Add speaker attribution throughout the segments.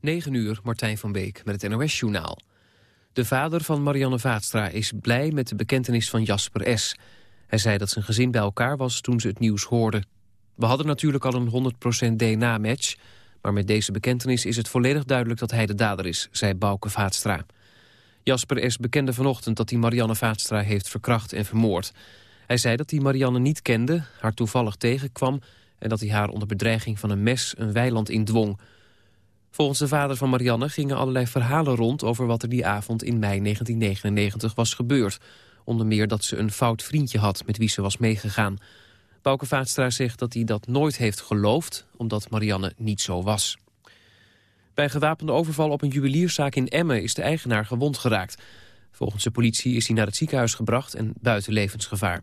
Speaker 1: 9 uur, Martijn van Beek met het NOS-journaal. De vader van Marianne Vaatstra is blij met de bekentenis van Jasper S. Hij zei dat zijn gezin bij elkaar was toen ze het nieuws hoorden. We hadden natuurlijk al een 100% DNA-match... maar met deze bekentenis is het volledig duidelijk dat hij de dader is... zei Bouke Vaatstra. Jasper S. bekende vanochtend dat hij Marianne Vaatstra heeft verkracht en vermoord. Hij zei dat hij Marianne niet kende, haar toevallig tegenkwam... en dat hij haar onder bedreiging van een mes een weiland indwong... Volgens de vader van Marianne gingen allerlei verhalen rond... over wat er die avond in mei 1999 was gebeurd. Onder meer dat ze een fout vriendje had met wie ze was meegegaan. Bouke Vaatstra zegt dat hij dat nooit heeft geloofd... omdat Marianne niet zo was. Bij een gewapende overval op een juwelierszaak in Emmen... is de eigenaar gewond geraakt. Volgens de politie is hij naar het ziekenhuis gebracht... en buiten levensgevaar.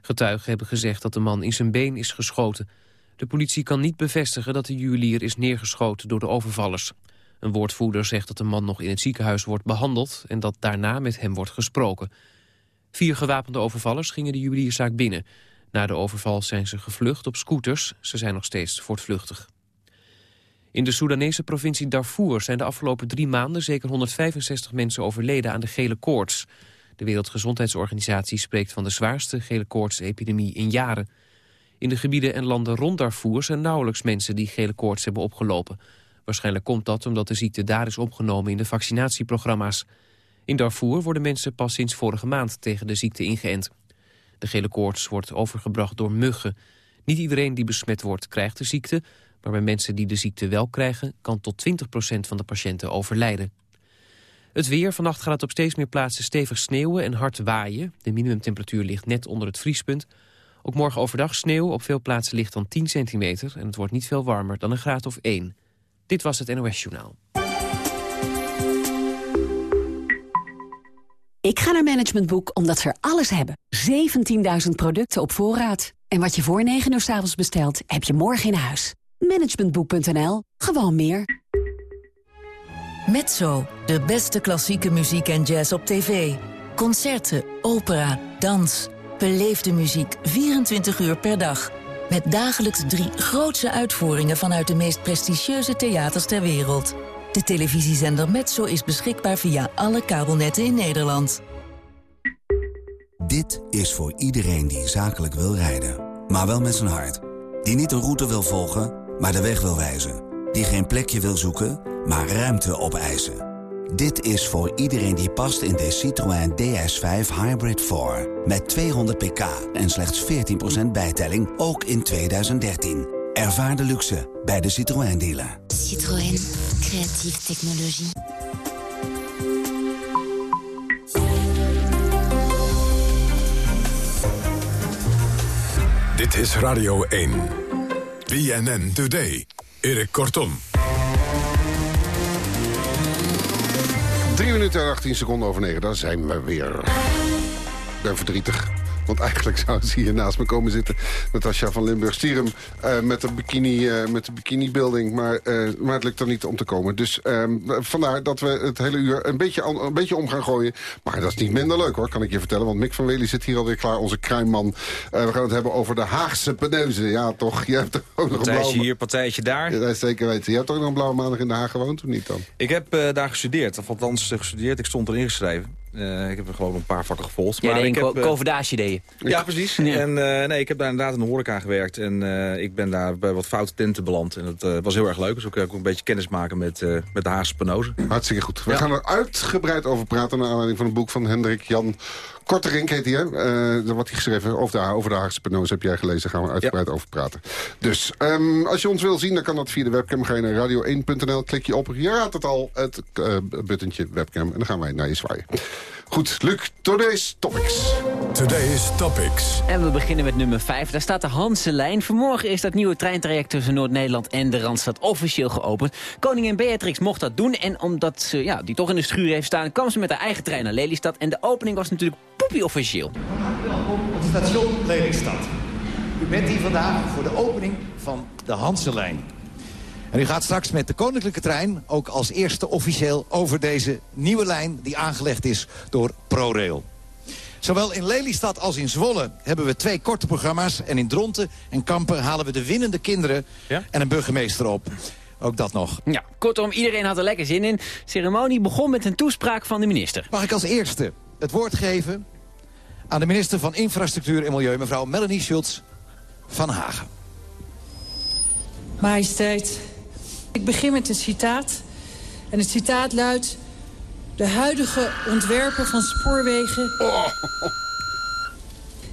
Speaker 1: Getuigen hebben gezegd dat de man in zijn been is geschoten... De politie kan niet bevestigen dat de juwelier is neergeschoten door de overvallers. Een woordvoerder zegt dat de man nog in het ziekenhuis wordt behandeld... en dat daarna met hem wordt gesproken. Vier gewapende overvallers gingen de juwelierszaak binnen. Na de overval zijn ze gevlucht op scooters. Ze zijn nog steeds voortvluchtig. In de Soedanese provincie Darfur zijn de afgelopen drie maanden... zeker 165 mensen overleden aan de gele koorts. De Wereldgezondheidsorganisatie spreekt van de zwaarste gele koortsepidemie in jaren... In de gebieden en landen rond Darfur zijn nauwelijks mensen die gele koorts hebben opgelopen. Waarschijnlijk komt dat omdat de ziekte daar is opgenomen in de vaccinatieprogramma's. In Darfur worden mensen pas sinds vorige maand tegen de ziekte ingeënt. De gele koorts wordt overgebracht door muggen. Niet iedereen die besmet wordt krijgt de ziekte... maar bij mensen die de ziekte wel krijgen... kan tot 20% van de patiënten overlijden. Het weer. Vannacht gaat op steeds meer plaatsen stevig sneeuwen en hard waaien. De minimumtemperatuur ligt net onder het vriespunt. Ook morgen overdag sneeuw. Op veel plaatsen ligt dan 10 centimeter. En het wordt niet veel warmer dan een graad of 1. Dit was het NOS Journaal.
Speaker 2: Ik ga naar Management Boek omdat ze er alles hebben. 17.000 producten op voorraad. En wat je voor 9 uur s avonds bestelt, heb je morgen in huis. Managementboek.nl. Gewoon meer.
Speaker 3: Mezzo, de beste klassieke muziek en jazz op tv. Concerten, opera, dans... Beleefde muziek 24 uur per dag. Met dagelijks drie grootse uitvoeringen vanuit de meest prestigieuze theaters ter wereld. De televisiezender Metso is beschikbaar via alle kabelnetten in Nederland.
Speaker 4: Dit is voor iedereen die zakelijk wil rijden. Maar wel met zijn hart. Die niet een route wil volgen, maar de weg wil wijzen. Die geen plekje wil zoeken, maar ruimte opeisen. Dit is voor iedereen die past in de Citroën DS5 Hybrid 4. Met 200 pk en slechts 14% bijtelling, ook in 2013. Ervaar de luxe bij de Citroën dealer.
Speaker 5: Citroën, creatieve technologie.
Speaker 6: Dit is Radio 1. BNN Today. Erik Kortom.
Speaker 7: 3 minuten en 18 seconden over 9, daar zijn we weer. Ik verdrietig. Want eigenlijk zou ze hier naast me komen zitten. Natasja van Limburg-Stierum uh, met de bikini, uh, met de bikini building. Maar, uh, maar het lukt er niet om te komen. Dus ehm, vandaar dat we het hele uur een beetje, een beetje om gaan gooien. Maar dat is niet minder leuk hoor, kan ik je vertellen. Want Mick van Wely zit hier alweer klaar, onze kruimman. we gaan het hebben over de Haagse peneuzen. Ja toch, je hebt ook nog een blauwe...
Speaker 8: hier, partijtje daar.
Speaker 7: Ja, dat zeker weten. Je hebt ook nog een blauwe maandag in Den Haag gewoond, of niet dan?
Speaker 8: Ik heb daar gestudeerd, of althans gestudeerd. Ik stond erin ingeschreven. Uh, ik heb er gewoon een paar vakken gevolgd.
Speaker 9: Ja,
Speaker 8: maar ik
Speaker 9: heb, coverdage deed
Speaker 8: je. Ja, precies. En uh, nee, ik heb daar inderdaad in de horeca gewerkt. En uh, ik ben daar bij wat foute tenten beland. En dat was heel erg leuk. Dus ook, ook een beetje kennis maken met, met de Haagse penozen.
Speaker 7: Hartstikke goed. We ja. gaan er uitgebreid over praten... naar aanleiding van een boek van Hendrik Jan Korterink heet hij, hè? Uh, wat hij geschreven over de, over de Haagse Penoos heb jij gelezen. Gaan we uitgebreid over praten. Dus um, als je ons wil zien, dan kan dat via de webcam. Ga je naar radio1.nl, klik je op. Je raadt het al, het uh, buttentje webcam. En dan gaan wij naar je zwaaien. Goed, Luc, today's topics.
Speaker 6: Today's topics.
Speaker 9: En we beginnen met nummer 5. Daar staat de Hanselijn. Vanmorgen is dat nieuwe treintraject tussen Noord-Nederland en de Randstad officieel geopend. Koningin Beatrix mocht dat doen. En omdat ze ja, die toch in de schuur heeft staan, kwam ze met haar eigen trein naar Lelystad. En de opening was natuurlijk poepie officieel.
Speaker 10: Welkom op het station Lelystad. U bent hier vandaag voor de opening van de Hanselijn. En u gaat straks met de koninklijke trein ook als eerste officieel over deze nieuwe lijn die aangelegd is door ProRail. Zowel in Lelystad als in Zwolle hebben we twee korte programma's. En in Dronten en Kampen halen we de winnende kinderen en een burgemeester op. Ook dat nog.
Speaker 9: Ja, kortom, iedereen had er lekker zin in. De ceremonie begon met een toespraak van de minister.
Speaker 10: Mag ik als eerste het woord geven aan de minister van Infrastructuur en Milieu... mevrouw Melanie Schultz van Hagen.
Speaker 11: Majesteit, ik begin met een citaat. En het citaat luidt... De huidige ontwerpen van spoorwegen...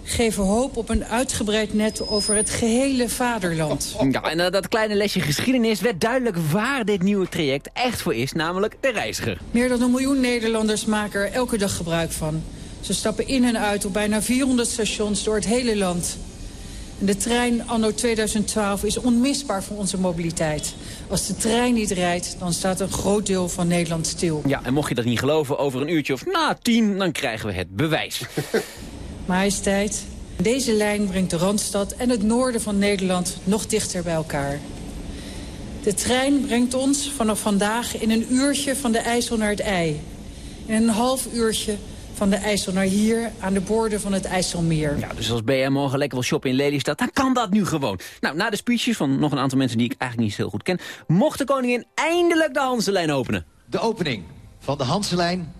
Speaker 11: geven hoop op een uitgebreid net over het gehele vaderland.
Speaker 9: Ja, en na dat kleine lesje geschiedenis werd duidelijk waar dit nieuwe traject echt voor is, namelijk de reiziger.
Speaker 11: Meer dan een miljoen Nederlanders maken er elke dag gebruik van. Ze stappen in en uit op bijna 400 stations door het hele land. De trein anno 2012 is onmisbaar voor onze mobiliteit. Als de trein niet rijdt, dan staat een groot deel van Nederland stil.
Speaker 9: Ja, en mocht je dat niet geloven, over een uurtje of na tien, dan krijgen we het bewijs.
Speaker 11: Majesteit, deze lijn brengt de Randstad en het noorden van Nederland nog dichter bij elkaar. De trein brengt ons vanaf vandaag in een uurtje van de IJssel naar het IJ. In een half uurtje van de IJssel naar hier aan de boorden van het IJsselmeer.
Speaker 9: Ja, dus als BM morgen lekker wil shoppen in Lelystad, dan kan dat nu gewoon. Nou, na de speeches van nog een aantal mensen die ik eigenlijk niet zo heel goed ken... mocht de koningin eindelijk de Hanselijn openen.
Speaker 10: De opening van de Hanselijn,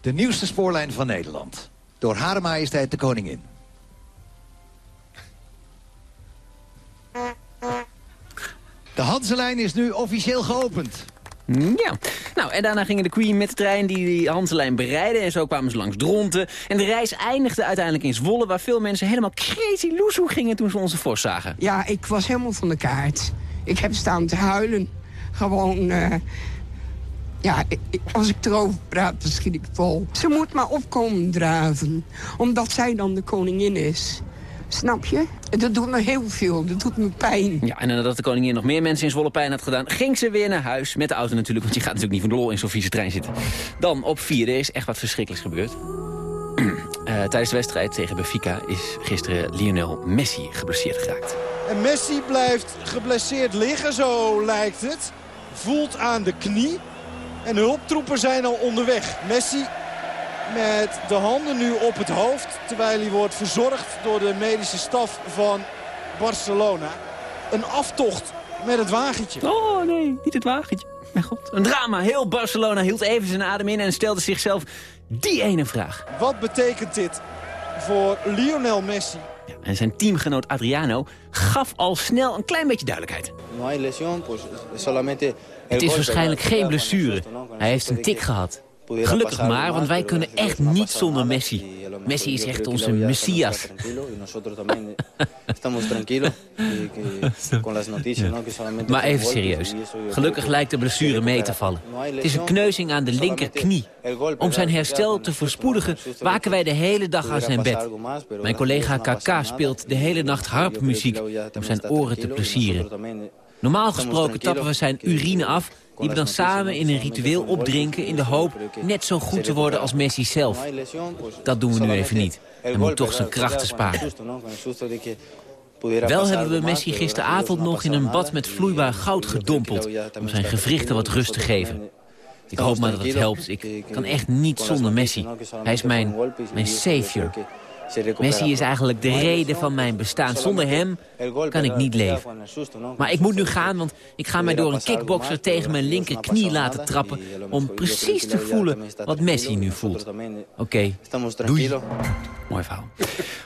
Speaker 10: de nieuwste spoorlijn van Nederland. Door Hare Majesteit de Koningin. De Hanselijn is nu officieel geopend.
Speaker 9: Ja, nou en daarna gingen de Queen met de trein die die Hanselijn bereiden. En zo kwamen ze langs Dronten. En de reis eindigde uiteindelijk in Zwolle... waar veel mensen helemaal crazy loesoe gingen toen ze onze vos zagen.
Speaker 12: Ja, ik was helemaal van de kaart. Ik heb staan te huilen. Gewoon, eh, ja, ik- als ik erover praat, dan schiet ik vol. Ze moet maar opkomen draven, omdat zij dan de koningin is. Snap je? Dat doet me heel veel, dat doet me pijn.
Speaker 9: Ja, en nadat de koningin nog meer mensen in Zwolle pijn had gedaan... ging ze weer naar huis, met de auto natuurlijk... want je gaat natuurlijk niet van de lol in zo'n vieze trein zitten. Dan op vier, er is echt wat verschrikkelijks gebeurd. Eh, tijdens de wedstrijd tegen Benfica is gisteren Lionel Messi geblesseerd geraakt.
Speaker 13: En Messi blijft geblesseerd liggen, zo lijkt het. Voelt aan de knie. En de hulptroepen zijn al onderweg. Messi met de handen nu op het hoofd. Terwijl hij wordt verzorgd door de medische staf van Barcelona. Een aftocht met het wagentje.
Speaker 9: Oh nee, niet het wagentje. Mijn god. Een drama. Heel Barcelona hield even zijn adem in en stelde zichzelf die ene vraag.
Speaker 13: Wat betekent dit voor Lionel Messi?
Speaker 9: En zijn teamgenoot Adriano gaf al snel een klein beetje duidelijkheid. Het is waarschijnlijk geen blessure. Hij heeft een tik gehad. Gelukkig maar, want wij kunnen echt niet zonder Messi. Messi is echt onze messias. Maar even serieus. Gelukkig lijkt de blessure mee te vallen. Het is een kneuzing aan de linkerknie. Om zijn herstel te verspoedigen waken wij de hele dag aan zijn bed. Mijn collega KK speelt de hele nacht harpmuziek om zijn oren te plezieren. Normaal gesproken tappen we zijn urine af... die we dan samen in een ritueel opdrinken... in de hoop net zo goed te worden als Messi zelf. Dat doen we nu even niet. Hij moet toch zijn krachten sparen. Wel hebben we Messi gisteravond nog in een bad met vloeibaar goud gedompeld... om zijn gewrichten wat rust te geven. Ik hoop maar dat het helpt. Ik kan echt niet zonder Messi. Hij is mijn, mijn savior. Messi is eigenlijk de reden van mijn bestaan. Zonder hem kan ik niet leven. Maar ik moet nu gaan, want ik ga mij door een kickboxer tegen mijn linkerknie laten trappen... om precies te voelen wat Messi nu voelt. Oké, doei. Mooi verhaal.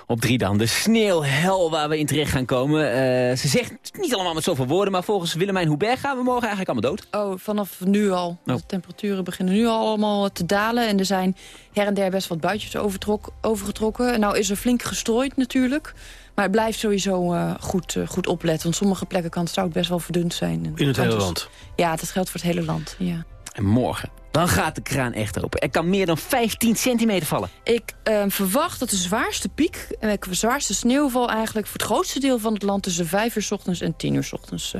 Speaker 9: Op drie dan, de sneeuwhel waar we in terecht gaan komen. Eh, ze zegt niet allemaal met zoveel woorden, maar volgens Willemijn Hubert gaan we morgen eigenlijk allemaal dood.
Speaker 14: Oh, vanaf nu al. De temperaturen beginnen nu al allemaal te dalen. En er zijn her en der best wat buitjes overtrok, overgetrokken. Nou is er flink gestrooid natuurlijk. Maar het blijft sowieso eh, goed, eh, goed opletten. Want sommige plekken kan het zout best wel verdund zijn.
Speaker 1: In het hele
Speaker 14: dus-
Speaker 1: land?
Speaker 14: Ja, dat geldt voor het hele land. Ja.
Speaker 9: En morgen, dan gaat de kraan echt open. Er kan meer dan 15 centimeter vallen.
Speaker 14: Ik eh, verwacht dat de zwaarste piek, en de zwaarste sneeuwval eigenlijk... voor het grootste deel van het land tussen 5 uur 's ochtends en 10 uur 's ochtends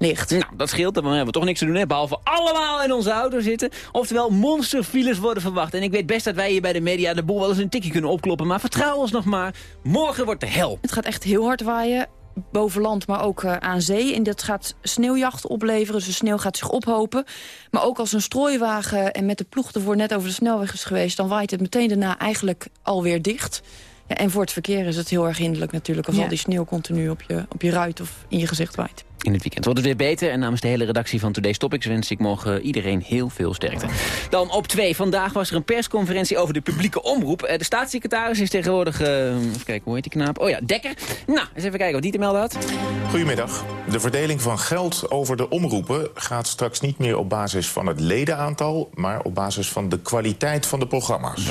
Speaker 14: ligt.
Speaker 9: Nou, dat scheelt, dan hebben we toch niks te doen, hè, behalve allemaal in onze auto zitten. Oftewel, monsterfiles worden verwacht. En ik weet best dat wij hier bij de media de boel wel eens een tikje kunnen opkloppen. Maar vertrouw ons nog maar, morgen wordt de hel.
Speaker 14: Het gaat echt heel hard waaien. Boven land, maar ook eh, aan zee. En dat gaat sneeuwjacht opleveren, dus de sneeuw gaat zich ophopen. Maar ook als een strooiwagen en met de ploeg ervoor net over de snelweg is geweest... dan waait het meteen daarna eigenlijk alweer dicht. Ja, en voor het verkeer is het heel erg hinderlijk natuurlijk... als
Speaker 15: Ja.
Speaker 14: al die sneeuw continu op je, op je ruit of in je gezicht waait.
Speaker 9: In het weekend wordt het weer beter. En namens de hele redactie van Today's Topics wens ik morgen iedereen heel veel sterkte. Dan op twee. Vandaag was er een persconferentie over de publieke omroep. Eh, de staatssecretaris is tegenwoordig... Uh, even kijken, hoe heet die knaap? Oh ja, Dekker. Nou, eens even kijken wat die te melden had.
Speaker 15: Goedemiddag. De verdeling van geld over de omroepen gaat straks niet meer op basis van het ledenaantal... maar op basis van de kwaliteit van de programma's.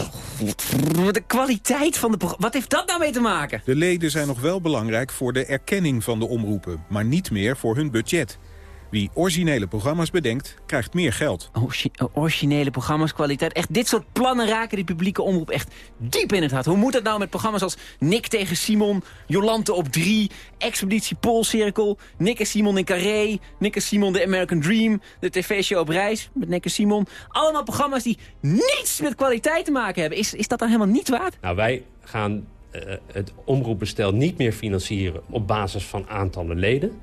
Speaker 9: De kwaliteit van de programma's? Wat heeft dat nou mee te maken?
Speaker 16: De leden zijn nog wel belangrijk voor de erkenning van de omroepen... maar niet meer voor hun budget. Wie originele programma's bedenkt, krijgt meer geld.
Speaker 9: originele programma's, kwaliteit. Echt, dit soort plannen raken die publieke omroep echt diep in het hart. Hoe moet het nou met programma's als Nick tegen Simon... Jolante op 3, Expeditie Poolcirkel... Nick en Simon in Carré... Nick en Simon The American Dream... de tv-show op reis met Nick en Simon. Allemaal programma's die niets met kwaliteit te maken hebben. Is, is dat dan helemaal niet waard?
Speaker 17: Nou, wij gaan uh, het omroepbestel niet meer financieren... op basis van aantallen leden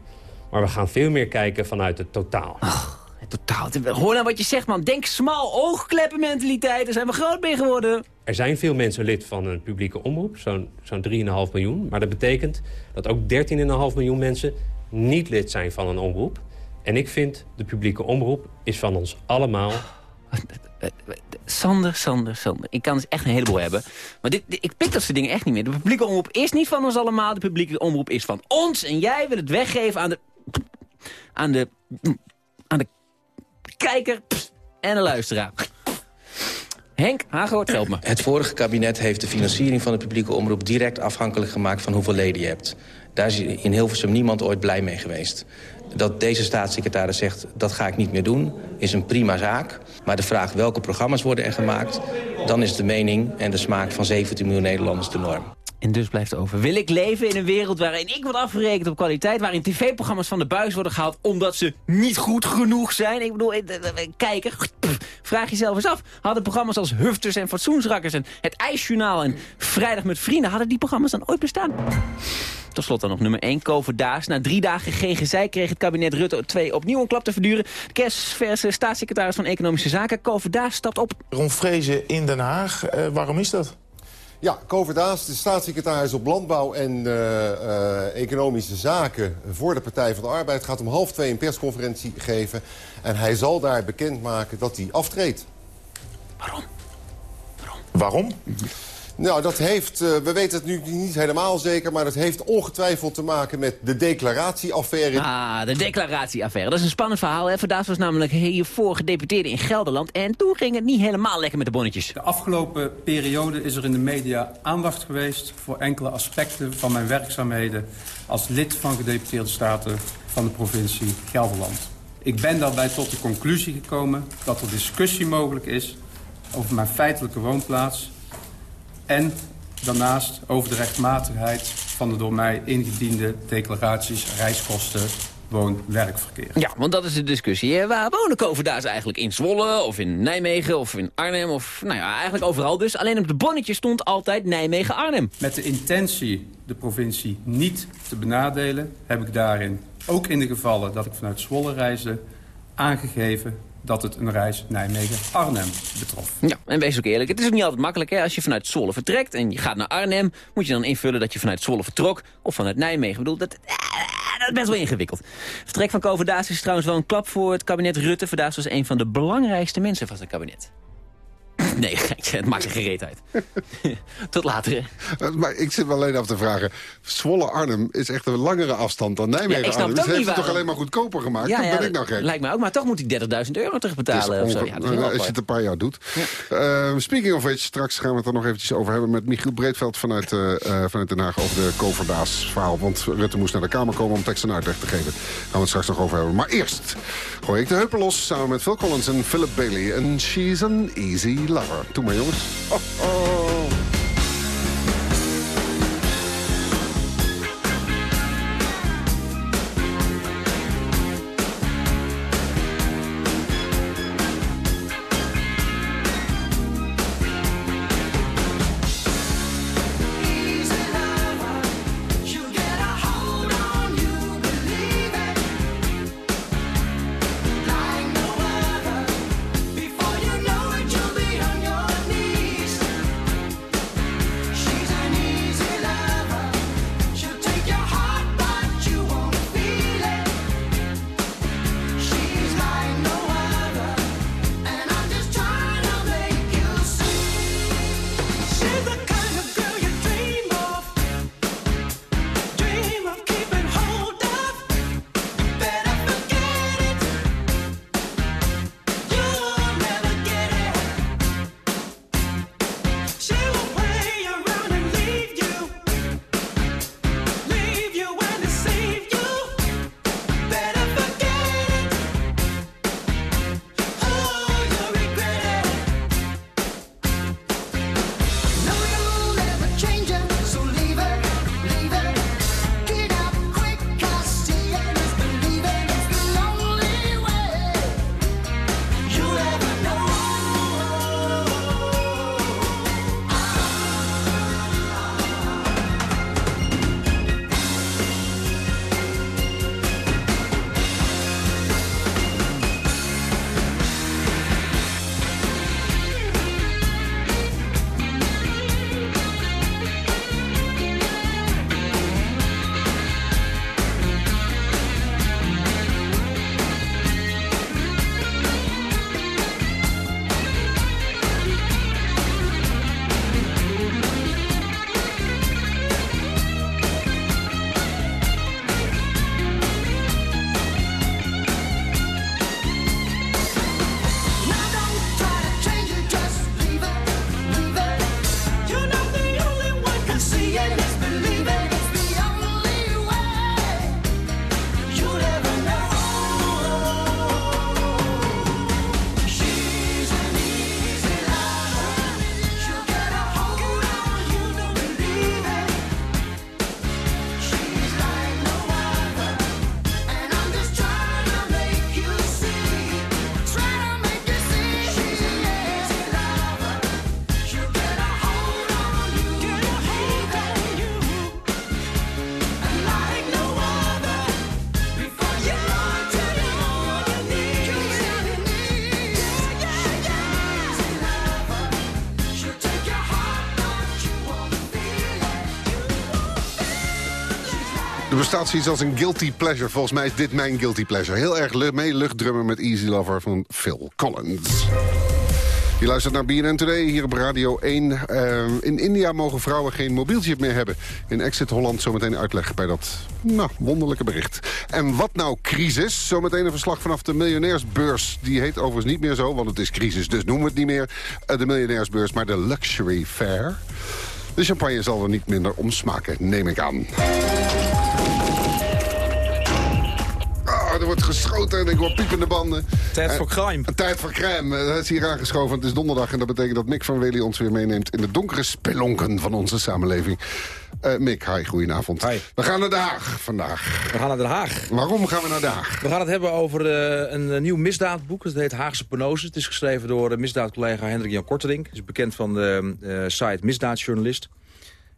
Speaker 17: maar we gaan veel meer kijken vanuit het totaal.
Speaker 9: het totaal. Hoor nou wat je zegt, man. Denk smal, oogkleppen mentaliteit. Daar zijn we groot mee geworden.
Speaker 17: Er zijn veel mensen lid van een publieke omroep. Zo'n zo'n 3,5 miljoen. Maar dat betekent dat ook 13,5 miljoen mensen niet lid zijn van een omroep. En ik vind, de publieke omroep is van ons allemaal...
Speaker 9: Sander, Sander, Sander. Ik kan dus echt een heleboel hebben. Maar dit, ik pik dat soort dingen echt niet meer. De publieke omroep is niet van ons allemaal. De publieke omroep is van ons. En jij wil het weggeven aan de aan de, aan de kijker en de luisteraar. Henk Hagoort, help me.
Speaker 18: Het vorige kabinet heeft de financiering van de publieke omroep... direct afhankelijk gemaakt van hoeveel leden je hebt. Daar is in Hilversum niemand ooit blij mee geweest. Dat deze staatssecretaris zegt, dat ga ik niet meer doen, is een prima zaak. Maar de vraag welke programma's worden er gemaakt... dan is de mening en de smaak van 17 miljoen Nederlanders de norm.
Speaker 9: En dus blijft over. Wil ik leven in een wereld waarin ik word afgerekend op kwaliteit... waarin tv-programma's van de buis worden gehaald omdat ze niet goed genoeg zijn? Ik bedoel, eh, eh, eh, kijken, vraag jezelf eens af. Hadden programma's als Hufters en Fatsoensrakkers... en Het IJsjournaal en Vrijdag met Vrienden... hadden die programma's dan ooit bestaan? Tot slot dan nog nummer 1, Koverdaas. Na drie dagen GGZ kreeg het kabinet Rutte 2 opnieuw een klap te verduren. De kerstverse staatssecretaris van Economische Zaken, Koverdaas, stapt op.
Speaker 15: Ron Vrezen in Den Haag, waarom is dat?
Speaker 19: Ja, Koverdaas, de staatssecretaris op Landbouw en uh, Economische Zaken... voor de Partij van de Arbeid gaat om half twee een persconferentie geven. En hij zal daar bekendmaken dat hij aftreedt.
Speaker 9: Waarom?
Speaker 15: Waarom? Waarom?
Speaker 19: Nou, dat heeft, uh, we weten het nu niet helemaal zeker... maar dat heeft ongetwijfeld te maken met de declaratieaffaire.
Speaker 9: Ah, de declaratieaffaire. Dat is een spannend verhaal. Hè? Vandaag was namelijk hiervoor gedeputeerde in Gelderland... en toen ging het niet helemaal lekker met de bonnetjes.
Speaker 20: De afgelopen periode is er in de media aandacht geweest... voor enkele aspecten van mijn werkzaamheden... als lid van gedeputeerde staten van de provincie Gelderland. Ik ben daarbij tot de conclusie gekomen dat er discussie mogelijk is... over mijn feitelijke woonplaats en daarnaast over de rechtmatigheid van de door mij ingediende declaraties reiskosten woon-werkverkeer.
Speaker 9: Ja, want dat is de discussie. Waar wonen Koverdaars eigenlijk? In Zwolle of in Nijmegen of in Arnhem? Of nou ja, eigenlijk overal dus. Alleen op de bonnetje stond altijd Nijmegen-Arnhem.
Speaker 20: Met de intentie de provincie niet te benadelen... heb ik daarin, ook in de gevallen dat ik vanuit Zwolle reisde... aangegeven dat het een reis Nijmegen-Arnhem betrof.
Speaker 9: Ja, en wees ook eerlijk, het is ook niet altijd makkelijk. Hè? Als je vanuit Zwolle vertrekt en je gaat naar Arnhem... moet je dan invullen dat je vanuit Zwolle vertrok of vanuit Nijmegen. Ik bedoel, dat, eh, dat is best wel ingewikkeld. Vertrek van Koverdaas is trouwens wel een klap voor het kabinet Rutte. Verdaas was een van de belangrijkste mensen van het kabinet. Nee, het maakt er gereed uit. Tot later.
Speaker 7: Eh, maar ik zit me alleen af te vragen. Zwolle-Arnhem is echt een langere afstand dan Nijmegen-Arnhem. Ja, dus heeft het toch alleen maar goedkoper gemaakt? Ja, dat ben ik nou gek.
Speaker 9: Lijkt mij ook, maar toch moet hij 30.000 euro terugbetalen. Of zo. Ja,
Speaker 7: dat als je het een paar jaar doet. Uh, speaking of which, straks gaan we het er nog eventjes over hebben... met Michiel Breedveld vanuit, uh, vanuit Den Haag over de Koverdaas verhaal. Want Rutte moest naar de Kamer komen om tekst en uitleg te geven. Daar gaan we het straks nog over hebben. Maar eerst gooi ik de heupen los samen met Phil Collins en Philip Bailey. En she's an easy lover. Doe maar jongens. Oh, oh. Bestaat als een guilty pleasure. Volgens mij is dit mijn guilty pleasure. Heel erg mee luchtdrummen met Easy Lover van Phil Collins. Je luistert naar BNN Today hier op Radio 1. Uh, in India mogen vrouwen geen mobieltje meer hebben. In Exit Holland zometeen uitleg bij dat nou, wonderlijke bericht. En wat nou crisis? Zometeen een verslag vanaf de miljonairsbeurs. Die heet overigens niet meer zo, want het is crisis, dus noemen we het niet meer. Uh, de miljonairsbeurs, maar de Luxury Fair. De champagne zal er niet minder om smaken, neem ik aan. Er wordt geschoten en ik hoor piepende banden.
Speaker 8: Tijd voor crime.
Speaker 7: Tijd voor crime. Dat is hier aangeschoven. Het is donderdag en dat betekent dat Mick van Wely ons weer meeneemt... in de donkere spelonken van onze samenleving. Uh, Mick, hi, goedenavond.
Speaker 8: Hi.
Speaker 7: We gaan naar Den Haag vandaag.
Speaker 8: We gaan naar Den Haag.
Speaker 7: Waarom gaan we naar Den Haag?
Speaker 8: We gaan het hebben over uh, een nieuw misdaadboek. Het heet Haagse Penose. Het is geschreven door misdaadcollega Hendrik Jan Kortering. Hij is bekend van de site Misdaadjournalist.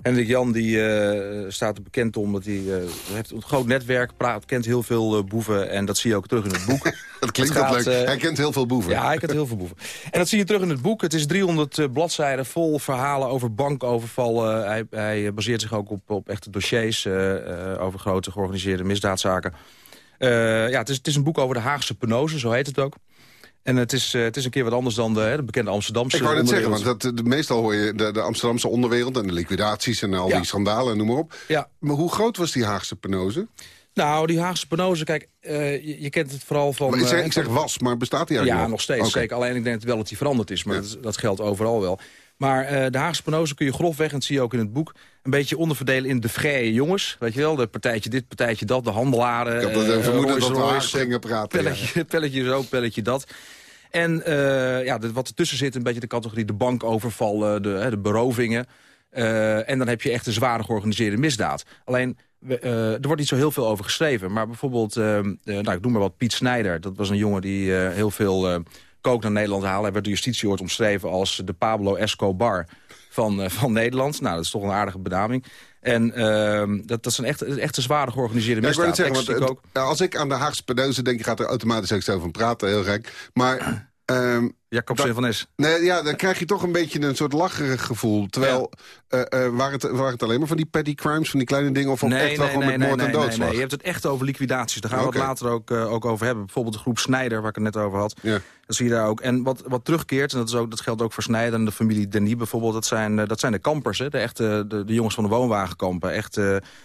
Speaker 8: Hendrik Jan die, uh, staat er bekend om dat hij uh, heeft een groot netwerk, praat, kent heel veel uh, boeven en dat zie je ook terug in het boek.
Speaker 7: dat klinkt gaat, leuk. hij kent heel veel boeven.
Speaker 8: Ja, hij kent heel veel boeven. En dat zie je terug in het boek. Het is 300 bladzijden vol verhalen over bankovervallen. Hij, hij baseert zich ook op, op echte dossiers over grote georganiseerde misdaadzaken. ja, het is, het is een boek over de Haagse penose, zo heet het ook. En het is, uh, het is een keer wat anders dan de, de bekende Amsterdamse
Speaker 7: Ik wou net zeggen, want dat, de, meestal hoor je de, de, Amsterdamse onderwereld... en de liquidaties en al
Speaker 8: ja.
Speaker 7: die schandalen en noem maar op.
Speaker 8: Ja.
Speaker 7: Maar hoe groot was die Haagse penose?
Speaker 8: Nou, die Haagse penose, kijk, uh, je, je, kent het vooral van...
Speaker 7: Maar ik, zeg,
Speaker 8: uh,
Speaker 7: ik zeg was, maar bestaat die eigenlijk
Speaker 8: Ja, nog steeds,
Speaker 7: okay.
Speaker 8: zeker. Alleen ik denk wel dat die veranderd is, maar ja. dat, dat, geldt overal wel. Maar uh, de Haagse penose kun je grofweg, en dat zie je ook in het boek... een beetje onderverdelen in de vrije jongens. Weet je wel, de partijtje dit, partijtje dat, de handelaren...
Speaker 7: Ik heb dat even vermoeden dat we praten.
Speaker 8: Pelletje, ja. pelletje zo, pelletje dat... En uh, ja, de, wat ertussen zit, een beetje de categorie de bankovervallen, de, de berovingen. Uh, en dan heb je echt een zware georganiseerde misdaad. Alleen, uh, er wordt niet zo heel veel over geschreven. Maar bijvoorbeeld, nou, ik noem maar wat, Piet Snijder. Dat was een jongen die heel veel kook naar Nederland haalde. Hij werd door justitie ooit omschreven als de Pablo Escobar van, van Nederland. Nou, dat is toch een aardige benaming. En uh, dat, dat is een echt, echt een zware georganiseerde misdaad.
Speaker 7: Ja, ik zeggen, want, het, ook... als ik aan de Haagse penose denk, je gaat er automatisch ook zo van praten, heel gek. Maar... Um,
Speaker 8: Jacobsen van Is.
Speaker 7: Nee, ja, dan krijg je toch een beetje een soort lacherig gevoel. Terwijl, ja. uh, uh, waren, het, waren het alleen maar van die petty crimes, van die kleine dingen... of
Speaker 8: nee,
Speaker 7: echt wel
Speaker 8: nee,
Speaker 7: gewoon
Speaker 8: nee,
Speaker 7: met moord
Speaker 8: nee,
Speaker 7: en
Speaker 8: nee,
Speaker 7: doodslag?
Speaker 8: Nee, je hebt het echt over liquidaties. Daar gaan we het later ook, uh, ook over hebben. Bijvoorbeeld de groep Snijder, waar ik het net over had.
Speaker 7: Ja.
Speaker 8: Dat zie je daar ook. En wat, wat terugkeert, en dat, is ook, dat geldt ook voor Snijder en de familie Denis bijvoorbeeld... dat zijn, dat zijn de kampers, hè, de, echte, de, de jongens van de woonwagenkampen. Echt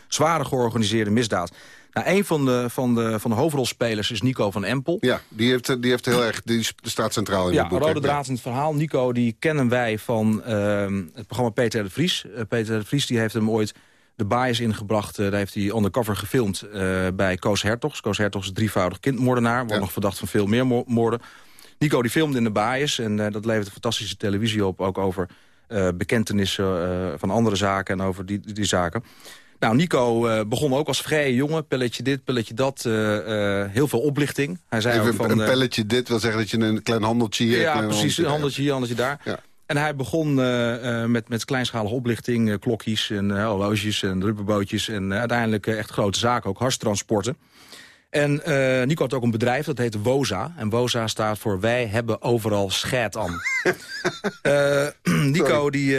Speaker 8: zware georganiseerde misdaad. Nou, een van de, van, de, van de hoofdrolspelers is Nico van Empel.
Speaker 7: Ja, die heeft, die heeft heel erg, die staat centraal in
Speaker 8: ja,
Speaker 7: het boek.
Speaker 8: Ja, rode draad in het verhaal. Nico, die kennen wij van uh, het programma Peter de Vries. Uh, Peter de Vries die heeft hem ooit de bias ingebracht. Uh, daar heeft hij undercover gefilmd bij Koos Hertogs. Koos Hertogs is drievoudig kindmoordenaar. Wordt ja. nog verdacht van veel meer moorden. Nico die filmde in de bias en dat levert een fantastische televisie op. Ook over bekentenissen van andere zaken en over die, die zaken. Nou, Nico uh, begon ook als vrije jongen. Pelletje dit, pelletje dat. Uh, uh, heel veel oplichting. Hij zei
Speaker 7: Even
Speaker 8: ook van,
Speaker 7: een pelletje dit wil zeggen dat je een klein handeltje
Speaker 8: Ja,
Speaker 7: hebt.
Speaker 8: precies. Een handeltje hier, handeltje daar.
Speaker 7: Ja.
Speaker 8: En hij begon met, met kleinschalige oplichting. klokjes en horloges en rubberbootjes. En uiteindelijk echt grote zaken. Ook harstransporten. En Nico had ook een bedrijf, dat heet WOZA. En WOZA staat voor Wij hebben overal scheid aan. Nico, die...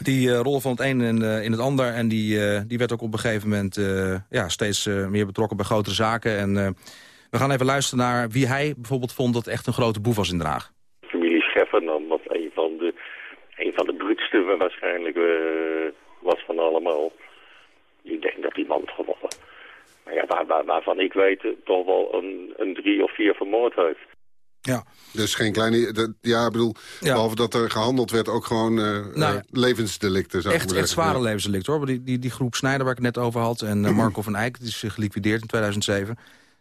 Speaker 8: Die uh, rollen van het een in, uh, in het ander. En die, uh, die werd ook op een gegeven moment ja, steeds meer betrokken bij grotere zaken. En we gaan even luisteren naar wie hij bijvoorbeeld vond dat echt een grote boef was in Den.
Speaker 21: Familie Scheffer dan was een van de, een van de bruutste waarschijnlijk was van allemaal. Ik denk dat die man gewoon, maar ja, waar, waar, waarvan ik weet, toch wel een, een drie of vier vermoord heeft.
Speaker 8: Ja.
Speaker 7: Dus geen kleine... Ja, ik bedoel, ja. behalve dat er gehandeld werd... ook gewoon uh, nou, uh, levensdelicten, zou
Speaker 8: echt, Echt zware
Speaker 7: ja.
Speaker 8: levensdelicten, hoor. Die, die, die groep Snijder waar ik het net over had... en uh, Marco van Eyck, die is geliquideerd in 2007...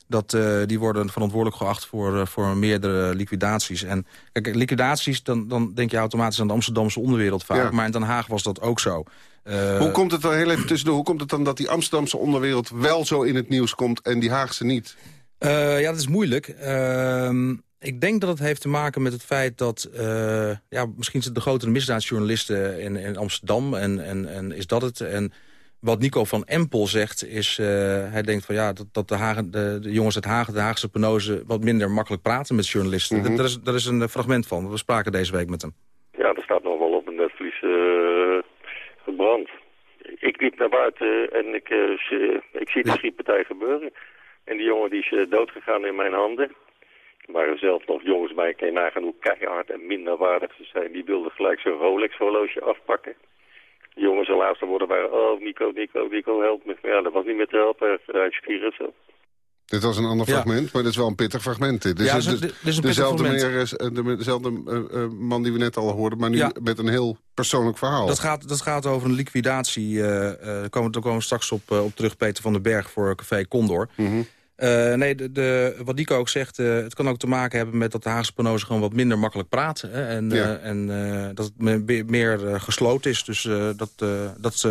Speaker 8: Dat, uh, die worden verantwoordelijk geacht voor, uh, voor meerdere liquidaties. En kijk, liquidaties, dan, dan denk je automatisch aan de Amsterdamse onderwereld vaak. Maar in Den Haag was dat ook zo.
Speaker 7: Uh, hoe komt het dan, heel even tussendoor, hoe komt het dan dat die Amsterdamse onderwereld wel zo in het nieuws komt en die Haagse niet?
Speaker 8: ja, dat is moeilijk. Ehm, ik denk dat het heeft te maken met het feit dat... Uh, ja, misschien zijn de grotere misdaadjournalisten in, in Amsterdam en, en, en is dat het. En wat Nico van Empel zegt is... Uh, hij denkt van ja, dat, dat de, Hagen, de, de, jongens uit Hagen, de Haagse penose... wat minder makkelijk praten met journalisten. Mm -hmm. Daar is, daar is een fragment van. We spraken deze week met hem.
Speaker 21: Ja, er staat nog wel op een netvlies uh, gebrand. Ik, liep naar buiten en ik, ik zie de schietpartij gebeuren. En die jongen die is doodgegaan in mijn handen. Waren zelf nog jongens bij, kan je nagaan hoe keihard en minderwaardig ze zijn. Die wilden gelijk zo'n Rolex-horloge afpakken. Die jongens al laatste worden waren, oh Nico, Nico, Nico, help me. Maar ja, dat was niet meer te helpen, hij spieren zo.
Speaker 7: Dit was een ander fragment, maar dit is wel een pittig fragment. Dit.
Speaker 8: ja, is, dit is een
Speaker 7: dezelfde, meneer, dezelfde uh, man die we net al hoorden, maar nu ja. met een heel persoonlijk verhaal.
Speaker 8: Dat gaat, dat gaat over een liquidatie. Uh, daar, komen, daar komen we straks op, op terug, Peter van den Berg, voor Café Condor.
Speaker 7: Mm -hmm.
Speaker 8: Uh, nee, de, de, wat Nico ook zegt, uh, het kan ook te maken hebben met dat de Haagse Panoze gewoon wat minder makkelijk praat. Hè, en
Speaker 7: ja.
Speaker 8: uh, en dat het meer, meer gesloten is. Dus dat, dat,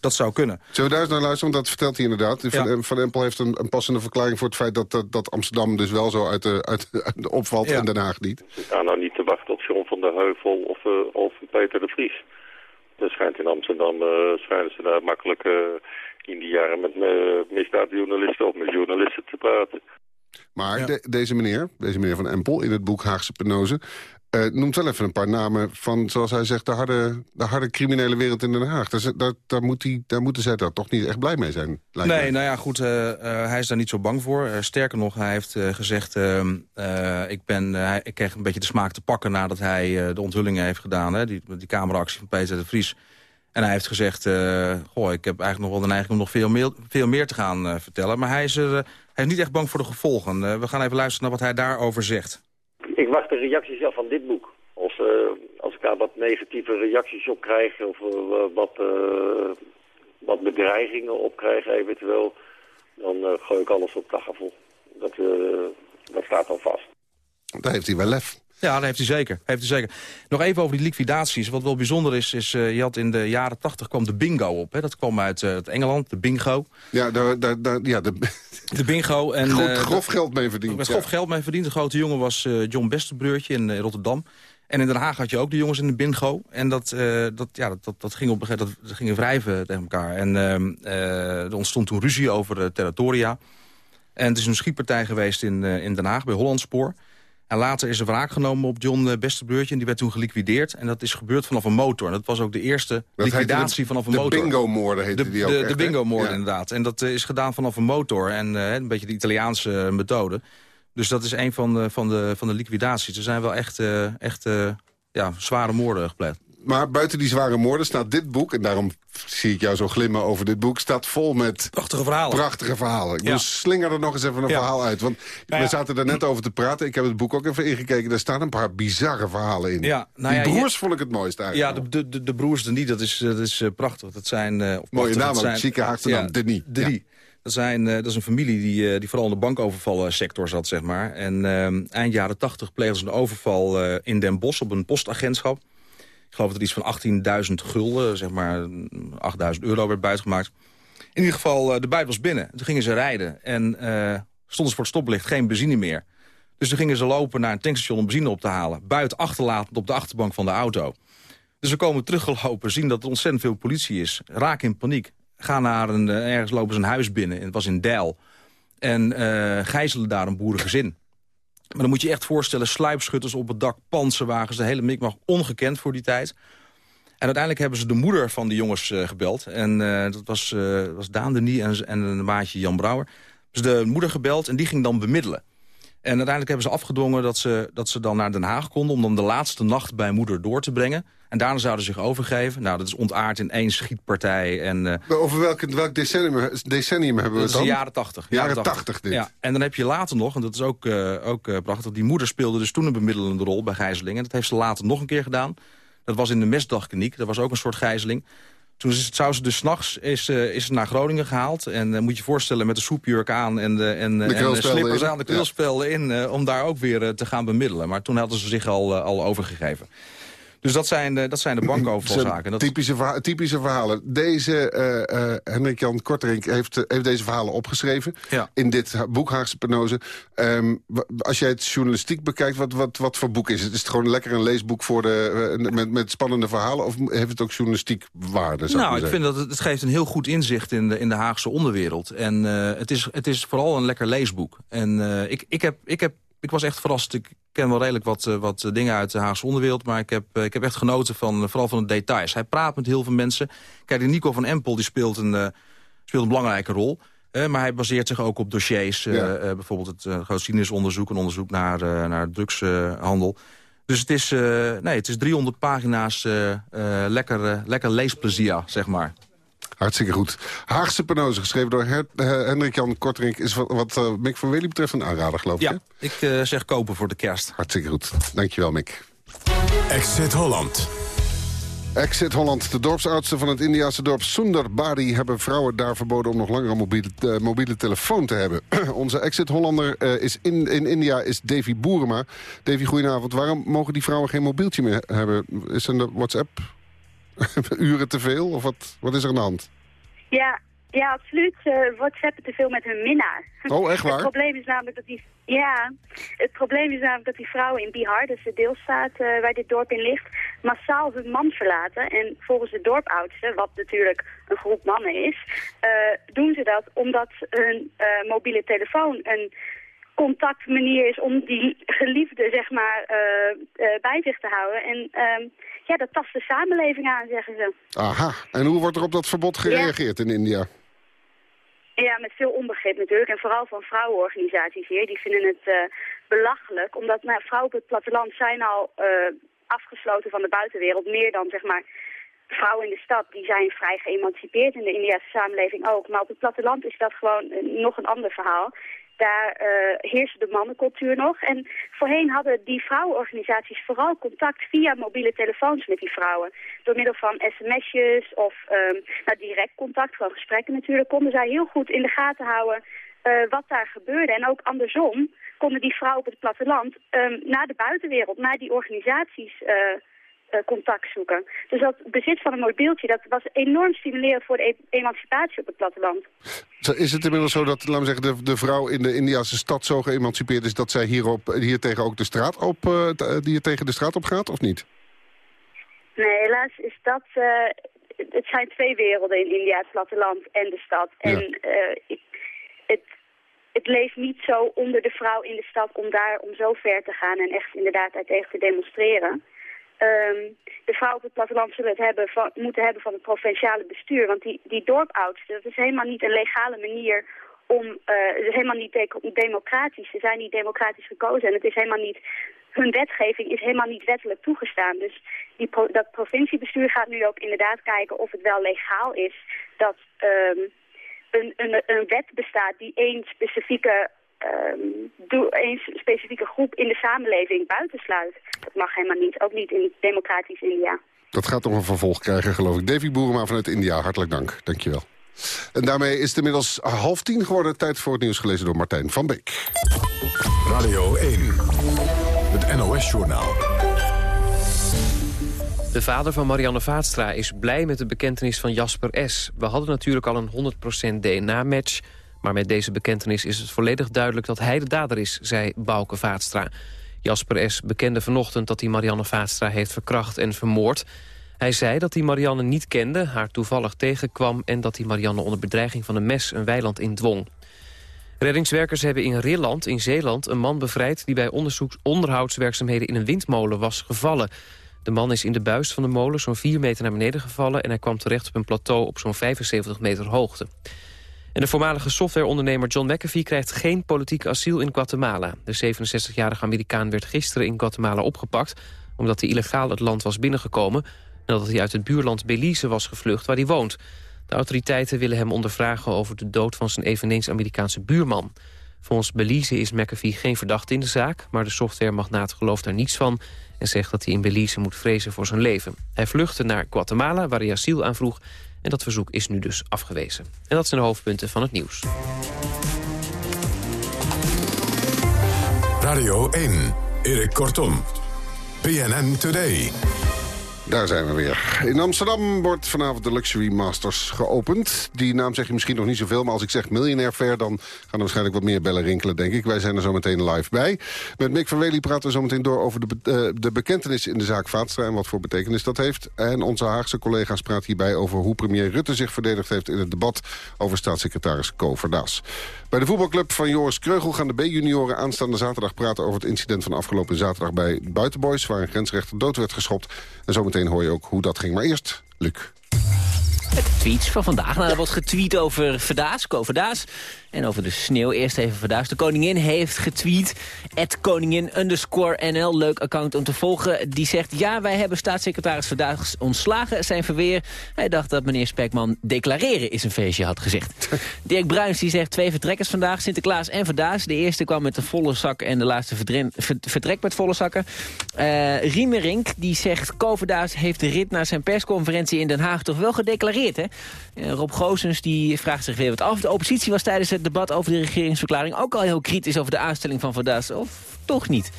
Speaker 8: dat zou kunnen.
Speaker 7: Zullen we daar eens naar luisteren? Want dat vertelt hij inderdaad. Van, ja. van Empel heeft een, een, passende verklaring voor het feit dat, dat, dat Amsterdam dus wel zo uit de, uit, uit de opvalt
Speaker 21: ja.
Speaker 7: en Den Haag niet.
Speaker 21: Ze staan nou niet te wachten op John van der Heuvel of, of Peter de Vries. Er schijnt in Amsterdam, schijnen ze daar makkelijk in die jaren met uh, misdaadjournalisten of met journalisten te praten.
Speaker 7: Maar ja. de, deze meneer, deze meneer van Empel in het boek Haagse Penose... Uh, noemt wel even een paar namen van, zoals hij zegt, de harde, de harde criminele wereld in Den Haag. Daar, daar, daar, moet die, daar moeten zij daar toch niet echt blij mee zijn.
Speaker 8: Nee, nou ja, goed, uh, uh, hij is daar niet zo bang voor. sterker nog, hij heeft gezegd, ehm, ik, ben, ik kreeg een beetje de smaak te pakken nadat hij de onthullingen heeft gedaan. Hè, die, die cameraactie van Peter de Vries. En hij heeft gezegd, goh, ik heb eigenlijk nog wel de neiging om nog veel meer, veel meer te gaan vertellen. Maar hij is, er, hij is niet echt bang voor de gevolgen. we gaan even luisteren naar wat hij daarover zegt.
Speaker 21: Ik wacht de reacties af van dit boek. Als, als ik daar wat negatieve reacties op krijg of wat, wat bedreigingen op krijg eventueel, dan gooi ik alles op tafel. Dat, dat staat dan vast.
Speaker 7: Daar heeft hij wel lef.
Speaker 8: Ja, dat heeft hij zeker. Heeft hij zeker. Nog even over die liquidaties. Wat wel bijzonder is, is uh, je had in de jaren tachtig kwam de bingo op. Hè? Dat kwam uit, uh, uit Engeland, de bingo.
Speaker 7: Ja, daar, daar, daar, ja de...
Speaker 8: de bingo. En,
Speaker 7: grof, grof geld mee verdiend.
Speaker 8: Met
Speaker 7: ja.
Speaker 8: grof geld mee verdiend. De grote jongen was uh, John Besterbreurtje in, in Rotterdam. En in Den Haag had je ook de jongens in de bingo. En dat, dat, ja, dat, dat, dat ging op dat, dat gingen wrijven tegen elkaar. En er ontstond toen ruzie over territoria. En het is een schietpartij geweest in, in Den Haag bij Hollandspoor. En later is er wraak genomen op John Besterbreurtje. En die werd toen geliquideerd. En dat is gebeurd vanaf een motor. En dat was ook de eerste dat liquidatie vanaf een
Speaker 7: de
Speaker 8: motor.
Speaker 7: bingo-moorden heette
Speaker 8: de,
Speaker 7: die ook
Speaker 8: De,
Speaker 7: echt,
Speaker 8: de bingo-moorden, ja. inderdaad. En dat uh, is gedaan vanaf een motor. En uh, een beetje de Italiaanse methode. Dus dat is een van de, van de, van de liquidaties. Er zijn wel echt, uh, echt ja, zware moorden gepleegd.
Speaker 7: Maar buiten die zware moorden staat dit boek... en daarom zie ik jou zo glimmen over dit boek... staat vol met
Speaker 8: prachtige verhalen.
Speaker 7: Prachtige verhalen. Ja. dus slinger er nog eens even een ja. verhaal uit. Want nou we zaten er net over te praten. Ik heb het boek ook even ingekeken. Daar staan een paar bizarre verhalen in.
Speaker 8: Ja, nou
Speaker 7: die broers vond ik het mooist eigenlijk.
Speaker 8: Ja, de, de, de broers Denis, dat is, dat is uh, prachtig. Dat zijn... Uh, of
Speaker 7: Mooie naam,
Speaker 8: zijn,
Speaker 7: chique Haagse naam, Denis.
Speaker 8: Denis. Dat, zijn, uh, dat is een familie die, die vooral in de bankovervalsector zat, zeg maar. En uh, eind jaren tachtig pleegden ze een overval in Den Bosch op een postagentschap. Ik geloof dat er iets van 18.000 gulden, zeg maar 8.000 euro werd buitgemaakt. In ieder geval, uh, de buit was binnen. Toen gingen ze rijden en uh, stonden ze voor het stoplicht, geen benzine meer. Dus toen gingen ze lopen naar een tankstation om benzine op te halen. Buiten achterlatend op de achterbank van de auto. Dus we komen teruggelopen, zien dat er ontzettend veel politie is. Raken in paniek. Gaan naar een, uh, ergens lopen ze een huis binnen. Het was in Deil. En gijzelen daar een boerengezin. Maar dan moet je echt voorstellen, sluipschutters op het dak, panzerwagens, de hele mikmak, ongekend voor die tijd. En uiteindelijk hebben ze de moeder van die jongens uh, gebeld. En uh, dat was, uh, was Daan Denis en, en een maatje Jan Brouwer. Dus de moeder gebeld en die ging dan bemiddelen. En uiteindelijk hebben ze afgedwongen dat ze, dat ze dan naar Den Haag konden... om dan de laatste nacht bij moeder door te brengen. En daarna zouden ze zich overgeven. Nou, dat is ontaard in één schietpartij. En, uh,
Speaker 7: Over welk, welk decennium, decennium hebben we het dan?
Speaker 8: de jaren tachtig.
Speaker 7: Jaren tachtig dit.
Speaker 8: Ja, en dan heb je later nog, en dat is ook, uh, ook uh, prachtig... die moeder speelde dus toen een bemiddelende rol bij gijzelingen. Dat heeft ze later nog een keer gedaan. Dat was in de mesdagkliniek. Dat was ook een soort gijzeling. Toen zou ze dus s'nachts is, is ze naar Groningen gehaald. En moet je voorstellen met de soepjurk aan en de, en,
Speaker 7: de,
Speaker 8: en slippers aan, de krulspelden in... Om daar ook weer te gaan bemiddelen. Maar toen hadden ze zich al, al overgegeven. Dus dat zijn de, dat zijn de bankovervalzaken. Dat...
Speaker 7: Typische, verha typische verhalen. Deze uh, uh, Hendrik-Jan Korterink heeft, heeft deze verhalen opgeschreven.
Speaker 8: Ja.
Speaker 7: In dit boek Haagse Penose. Um, als jij het journalistiek bekijkt, wat, wat, wat voor boek is het? Is het gewoon lekker een leesboek voor de, met, met spannende verhalen? Of heeft het ook journalistiek waarde?
Speaker 8: Nou, ik, ik vind dat het, het geeft een heel goed inzicht in de, in de Haagse onderwereld. En het, is, het is vooral een lekker leesboek. En ik, ik, heb, ik heb ik was echt verrast. Ik, ken wel redelijk wat, wat dingen uit de Haagse onderwereld... maar ik heb, ik heb echt genoten van, vooral van de details. Hij praat met heel veel mensen. Kijk, Nico van Empel die speelt, een, speelt een belangrijke rol... maar hij baseert zich ook op dossiers. bijvoorbeeld het geschiedenisonderzoek, een onderzoek naar, naar drugshandel. Dus het is, nee, het is 300 pagina's lekker, lekker leesplezier, zeg maar.
Speaker 7: Hartstikke goed. Haagse Penose, geschreven door Her uh, Hendrik-Jan Korterink... is wat, wat uh, Mick van Wely betreft een aanrader, geloof ik.
Speaker 8: Ja, ik uh, zeg kopen voor de kerst.
Speaker 7: Hartstikke goed. Dankjewel, Mick.
Speaker 6: Exit Holland.
Speaker 7: Exit Holland. De dorpsoudsten van het Indiase dorp Sundarbari... hebben vrouwen daar verboden om nog langer een mobiele, uh, mobiele telefoon te hebben. Onze Exit Hollander uh, is in, in India is Davy Boerema. Davy, goedenavond. Waarom mogen die vrouwen geen mobieltje meer hebben? Is er een WhatsApp uren te veel? Of wat, wat is er aan de hand?
Speaker 22: Ja, ja absoluut. Uh, WhatsAppen te veel met hun minnaar.
Speaker 7: Oh, echt waar?
Speaker 22: Het probleem is namelijk dat die... Ja, het probleem is namelijk dat die vrouwen in Bihar, dus de deelstaat uh, waar dit dorp in ligt, massaal hun man verlaten. En volgens de dorpoudste, wat natuurlijk een groep mannen is, uh, doen ze dat omdat hun mobiele telefoon een contactmanier is om die geliefde, zeg maar, bij zich te houden. En ehm, ja, dat tast de samenleving aan, zeggen ze.
Speaker 7: Aha. En hoe wordt er op dat verbod gereageerd in India?
Speaker 22: Ja, met veel onbegrip natuurlijk. En vooral van vrouwenorganisaties hier. Die vinden het uh, belachelijk. Omdat nou, vrouwen op het platteland zijn al uh, afgesloten van de buitenwereld. Meer dan, zeg maar, vrouwen in de stad. Die zijn vrij geëmancipeerd in de Indiase samenleving ook. Maar op het platteland is dat gewoon uh, nog een ander verhaal. Daar uh, heerste de mannencultuur nog. En voorheen hadden die vrouwenorganisaties vooral contact via mobiele telefoons met die vrouwen. Door middel van sms'jes of um, nou, direct contact, van gesprekken natuurlijk, konden zij heel goed in de gaten houden uh, wat daar gebeurde. En ook andersom konden die vrouwen op het platteland um, naar de buitenwereld, naar die organisaties... Uh, contact zoeken. Dus dat bezit van een mobieltje, dat was enorm stimulerend voor de e emancipatie op het platteland.
Speaker 7: Is het inmiddels zo dat laten we zeggen, de, de vrouw in de Indiase stad zo geëmancipeerd is... dat zij hierop, hier tegen ook de straat op, uh, hier tegen de straat op gaat, of niet?
Speaker 22: Nee, helaas is dat... Uh, het zijn twee werelden in India, het platteland en de stad. Ja. En ik, het, het leeft niet zo onder de vrouw in de stad om daar om zo ver te gaan... en echt inderdaad daar tegen te demonstreren... Um, de vrouwen op het platteland zullen het hebben van, moeten hebben van het provinciale bestuur. Want die, die dorpoudsten, dat is helemaal niet een legale manier om... Uh, het is helemaal niet de democratisch. Ze zijn niet democratisch gekozen en het is helemaal niet... Hun wetgeving is helemaal niet wettelijk toegestaan. Dus die pro, dat provinciebestuur gaat nu ook inderdaad kijken of het wel legaal is... dat um, een, een, een wet bestaat die één specifieke um, een specifieke groep in de samenleving buitensluit. Dat mag helemaal niet, ook niet in democratisch India.
Speaker 7: Dat gaat toch een vervolg krijgen, geloof ik. Davy Boerema vanuit India, hartelijk dank. Dankjewel. En daarmee is het inmiddels half tien geworden. Tijd voor het nieuws gelezen door Martijn van Beek.
Speaker 6: Radio 1, het NOS-journaal.
Speaker 1: De vader van Marianne Vaatstra is blij met de bekentenis van Jasper S. We hadden natuurlijk al een 100% DNA-match... Maar met deze bekentenis is het volledig duidelijk dat hij de dader is, zei Bouke Vaatstra. Jasper S. bekende vanochtend dat hij Marianne Vaatstra heeft verkracht en vermoord. Hij zei dat hij Marianne niet kende, haar toevallig tegenkwam... en dat hij Marianne onder bedreiging van een mes een weiland indwong. Reddingswerkers hebben in Rilland in Zeeland een man bevrijd... die bij onderhoudswerkzaamheden in een windmolen was gevallen. De man is in de buis van de molen zo'n 4 meter naar beneden gevallen... en hij kwam terecht op een plateau op zo'n 75 meter hoogte. De voormalige softwareondernemer John McAfee krijgt geen politiek asiel in Guatemala. De 67-jarige Amerikaan werd gisteren in Guatemala opgepakt... omdat hij illegaal het land was binnengekomen... en dat hij uit het buurland Belize was gevlucht waar hij woont. De autoriteiten willen hem ondervragen over de dood van zijn eveneens Amerikaanse buurman. Volgens Belize is McAfee geen verdachte in de zaak... maar de softwaremagnaat gelooft daar niets van... en zegt dat hij in Belize moet vrezen voor zijn leven. Hij vluchtte naar Guatemala, waar hij asiel aanvroeg... En dat verzoek is nu dus afgewezen. En dat zijn de hoofdpunten van het nieuws.
Speaker 6: Radio 1, Erik Kortom. PNN Today.
Speaker 7: Daar zijn we weer. In Amsterdam wordt vanavond de Luxury Masters geopend. Die naam zeg je misschien nog niet zoveel, maar als ik zeg miljonair fair... dan gaan er waarschijnlijk wat meer bellen rinkelen, denk ik. Wij zijn er zo meteen live bij. Met Mick van Wely praten we zo meteen door over de, uh, de bekentenis in de zaak Vaatstra... en wat voor betekenis dat heeft. En onze Haagse collega's praten hierbij over hoe premier Rutte zich verdedigd heeft... in het debat over staatssecretaris Verdaas. Bij de voetbalclub van Joris Kreugel gaan de B-junioren aanstaande zaterdag praten... over het incident van afgelopen zaterdag bij Buitenboys... waar een grensrechter dood werd geschopt. En zometeen hoor je ook hoe dat ging. Maar eerst, Luc.
Speaker 9: Tweets van vandaag. Nou, er wordt getweet over Verdaas, Co Verdaas. En over de sneeuw. Eerst even vandaag. De koningin heeft getweet. Het koningin underscore NL. Leuk account om te volgen. Die zegt, ja, wij hebben staatssecretaris vandaag ontslagen. Zijn verweer. Hij dacht dat meneer Spekman declareren is een feestje had gezegd. Dirk Bruins die zegt, twee vertrekkers vandaag. Sinterklaas en Verdaas. De eerste kwam met een volle zak en de laatste vertrek met volle zakken. Uh, Riemerink die zegt, Koverdaas heeft de rit naar zijn persconferentie in Den Haag toch wel gedeclareerd, Uh, Rob Goosens die vraagt zich weer wat af. De oppositie was tijdens het het debat over de regeringsverklaring ook al heel kritisch over de aanstelling van Verdaas. Of toch niet?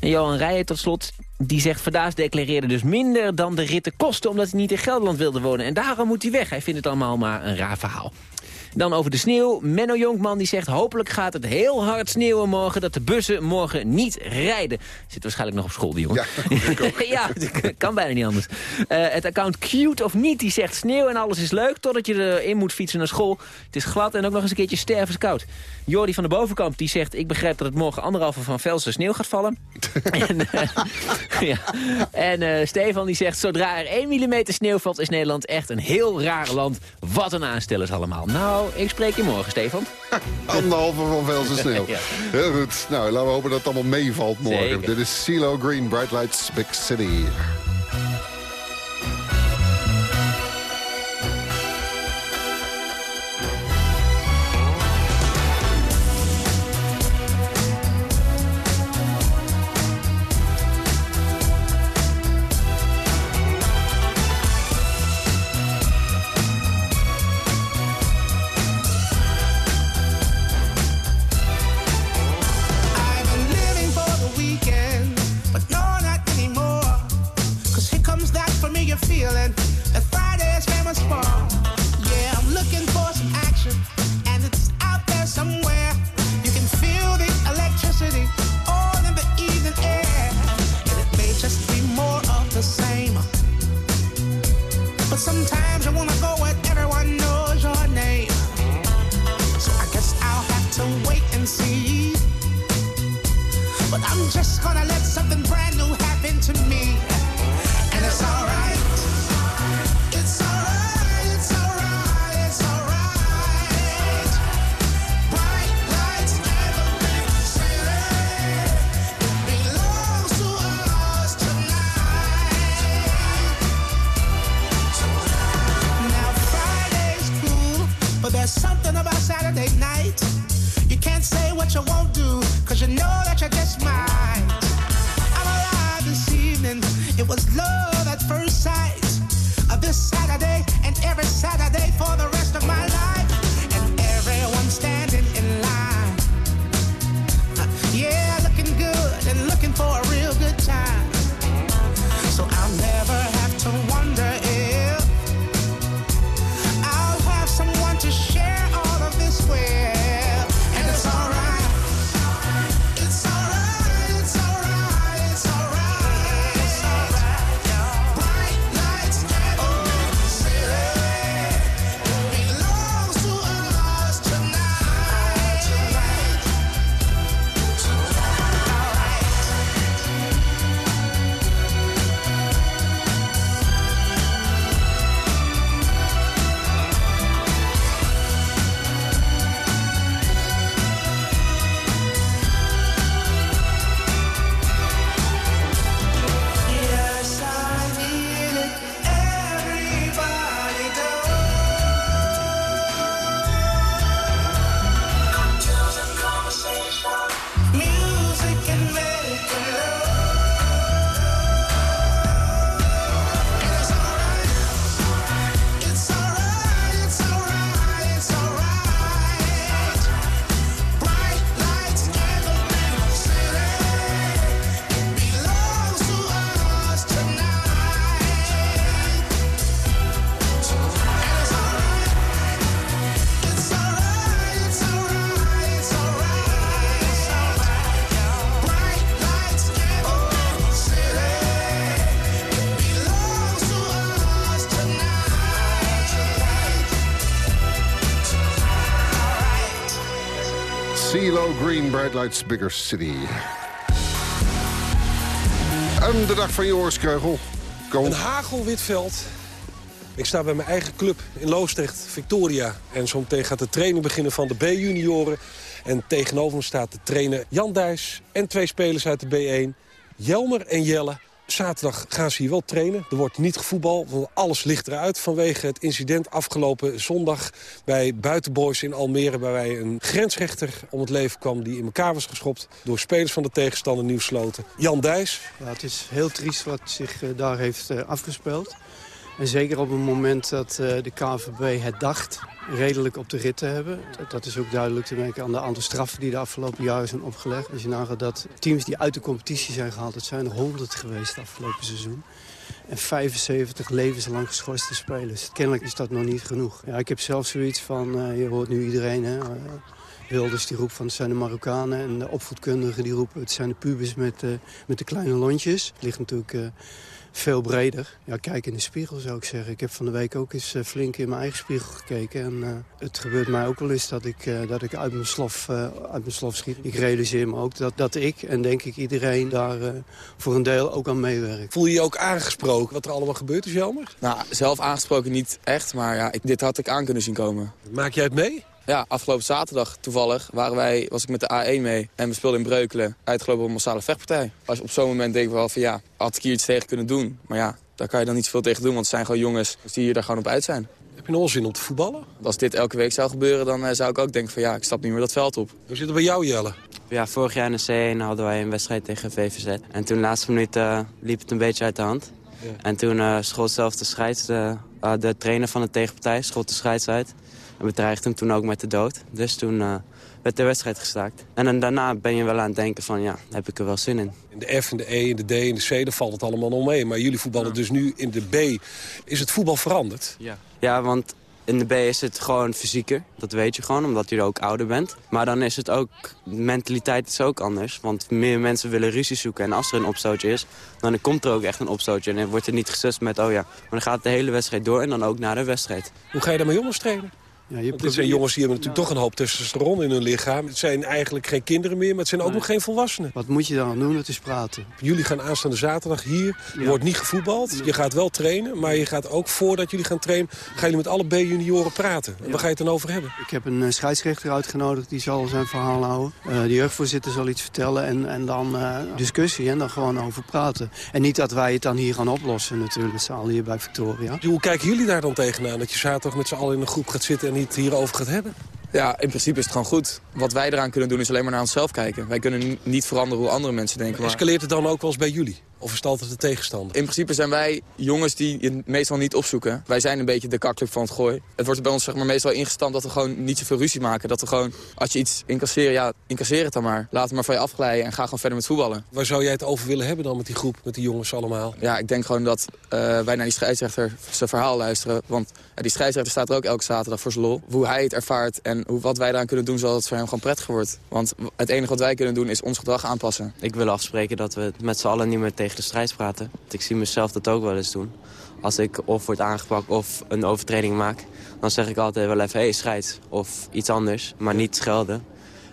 Speaker 9: En Johan Rijen tot slot, die zegt Verdaas declareerde dus minder dan de ritten kosten... omdat hij niet in Gelderland wilde wonen. En daarom moet hij weg. Hij vindt het allemaal maar een raar verhaal. Dan over de sneeuw. Menno Jonkman die zegt... hopelijk gaat het heel hard sneeuwen morgen... dat de bussen morgen niet rijden. Zit waarschijnlijk nog op school, die jongen. Ja, ja kan bijna niet anders. Uh, het account Cute of Niet die zegt... sneeuw en alles is leuk totdat je erin moet fietsen naar school. Het is glad en ook nog eens een keertje stervenskoud. Jordi van de Bovenkamp die zegt... ik begrijp dat het morgen anderhalve van Velsen sneeuw gaat vallen. en uh, ja. en uh, Stefan die zegt... zodra er 1 mm sneeuw valt is Nederland echt een heel raar land. Wat een aanstellers allemaal. Nou, ik spreek je morgen, Stefan.
Speaker 7: Anderhalve van Velsen sneeuw. ja. Heel goed. Nou, laten we hopen dat het allemaal meevalt morgen. Dit is CeeLo Green, Bright Lights, Big City. Lights, Bigger City. En de dag van Joris Kreugel. Kom.
Speaker 23: Een hagelwit veld. Ik sta bij mijn eigen club in Loosdrecht, Victoria. En zo meteen gaat de training beginnen van de B-junioren. En tegenover me staat de trainer Jan Dijs en twee spelers uit de B1. Jelmer en Jelle. Zaterdag gaan ze hier wel trainen. Er wordt niet gevoetbal, want alles ligt eruit... vanwege het incident afgelopen zondag bij Buitenboys in Almere... waarbij een grensrechter om het leven kwam die in elkaar was geschopt... door spelers van de tegenstander Nieuwsloten. Jan Dijs.
Speaker 24: Het is heel triest wat zich uh, daar heeft uh, afgespeeld. En zeker op het moment dat uh, de KVB het dacht redelijk op de rit te hebben. Dat, is ook duidelijk te merken aan de aantal straffen die de afgelopen jaren zijn opgelegd. Als je nagaat dat teams die uit de competitie zijn gehaald, het zijn er 100 geweest afgelopen seizoen. En 75 levenslang geschorste spelers. Kennelijk is dat nog niet genoeg. Ja, ik heb zelf zoiets van, uh, je hoort nu iedereen... Hè, uh, Wilders die roept van het zijn de Marokkanen en de opvoedkundigen die roepen het zijn de pubers met, met de kleine lontjes. Het ligt natuurlijk veel breder. Ja, kijk in de spiegel zou ik zeggen. Ik heb van de week ook eens uh, flink in mijn eigen spiegel gekeken. En uh, het gebeurt mij ook wel eens dat ik, uh, dat ik uit, mijn slof, uit mijn slof schiet. Ik realiseer me ook dat, dat ik en denk ik iedereen daar voor een deel ook aan meewerkt.
Speaker 23: Voel je je ook aangesproken wat er allemaal gebeurd is, jammer?
Speaker 25: Nou, zelf aangesproken niet echt, maar ja, ik, dit had ik aan kunnen zien komen.
Speaker 23: Maak jij het mee?
Speaker 25: Ja, afgelopen zaterdag toevallig waren wij, was ik met de A1 mee. En we speelden in Breukelen, uitgelopen op een massale vechtpartij. Als op zo'n moment denk ik wel van ja, had ik hier iets tegen kunnen doen. Maar ja, daar kan je dan niet zoveel tegen doen, want het zijn gewoon jongens die hier daar gewoon op uit zijn.
Speaker 23: Heb je nog zin om te voetballen?
Speaker 25: Als dit elke week zou gebeuren, dan uh, zou ik ook denken van ja, ik stap niet meer dat veld op.
Speaker 23: Hoe zit het bij jou, Jelle?
Speaker 26: Ja, vorig jaar in de C1 hadden wij een wedstrijd tegen VVZ. En toen de laatste minuut uh, liep het een beetje uit de hand. Ja. En toen uh, schoot zelfs de scheids, de, de trainer van de tegenpartij, schoot de scheids uit. En bedreigde hem toen ook met de dood. Dus toen uh, werd de wedstrijd gestaakt. En dan daarna ben je wel aan het denken van, ja, heb ik er wel zin in.
Speaker 23: In de F, in de E, in de D, in de C, dan valt het allemaal nog mee. Maar jullie voetballen ja. dus nu in de B. Is het voetbal veranderd?
Speaker 26: Ja. Ja, want in de B is het gewoon fysieker. Dat weet je gewoon, omdat je ook ouder bent. Maar dan is het ook, de mentaliteit is ook anders. Want meer mensen willen ruzie zoeken. En als er een opstootje is, dan komt er ook echt een opstootje. En dan wordt er niet gesust met, oh ja, maar dan gaat de hele wedstrijd door en dan ook na de wedstrijd.
Speaker 23: Hoe ga je daarmee om als trainer? Ja, je dit zijn jongens die hebben natuurlijk toch een hoop testosteron in hun lichaam. Het zijn eigenlijk geen kinderen meer, maar het zijn ook nee. nog geen volwassenen.
Speaker 24: Wat moet je dan doen? Het is praten.
Speaker 23: Jullie gaan aanstaande zaterdag hier. Er wordt niet gevoetbald. Je gaat wel trainen, maar je gaat ook voordat jullie gaan trainen... gaan jullie met alle B-junioren praten. En ja. waar ga je het dan over hebben?
Speaker 24: Ik heb een uh, scheidsrechter uitgenodigd, die zal zijn verhaal houden. Uh, de jeugdvoorzitter zal iets vertellen en, en dan uh, discussie en dan gewoon over praten. En niet dat wij het dan hier gaan oplossen natuurlijk, met z'n allen hier bij Victoria.
Speaker 23: Hoe kijken jullie daar dan tegenaan? Dat je zaterdag met z'n allen in een groep gaat zitten en niet hierover gaat hebben?
Speaker 25: Ja, in principe is het gewoon goed. Wat wij eraan kunnen doen is alleen maar naar onszelf kijken. Wij kunnen niet veranderen hoe andere mensen denken.
Speaker 23: Maar escaleert het dan ook wel eens bij jullie? Of is het altijd de tegenstander?
Speaker 25: In principe zijn wij jongens die je meestal niet opzoeken. Wij zijn een beetje de kakclub van het gooi. Het wordt bij ons zeg maar, meestal ingestampt dat we gewoon niet zoveel ruzie maken. Dat we gewoon, als je iets incasseren, ja, incasseer het dan maar. Laat het maar van je afglijden en ga gewoon verder met voetballen.
Speaker 23: Waar zou jij het over willen hebben dan met die groep, met die jongens allemaal?
Speaker 25: Ja, ik denk gewoon dat uh, wij naar die scheidsrechter zijn verhaal luisteren. Want uh, die scheidsrechter staat er ook elke zaterdag voor zijn lol. Hoe hij het ervaart en hoe, wat wij daaraan kunnen doen, zodat het voor hem gewoon prettiger wordt. Want het enige wat wij kunnen doen is ons gedrag aanpassen.
Speaker 26: Ik wil afspreken dat we met z'n allen niet meer tegen de strijd praten. Ik zie mezelf dat ook wel eens doen. Als ik of word aangepakt of een overtreding maak... dan zeg ik altijd wel even, hé, hey, scheid. Of iets anders, maar niet schelden.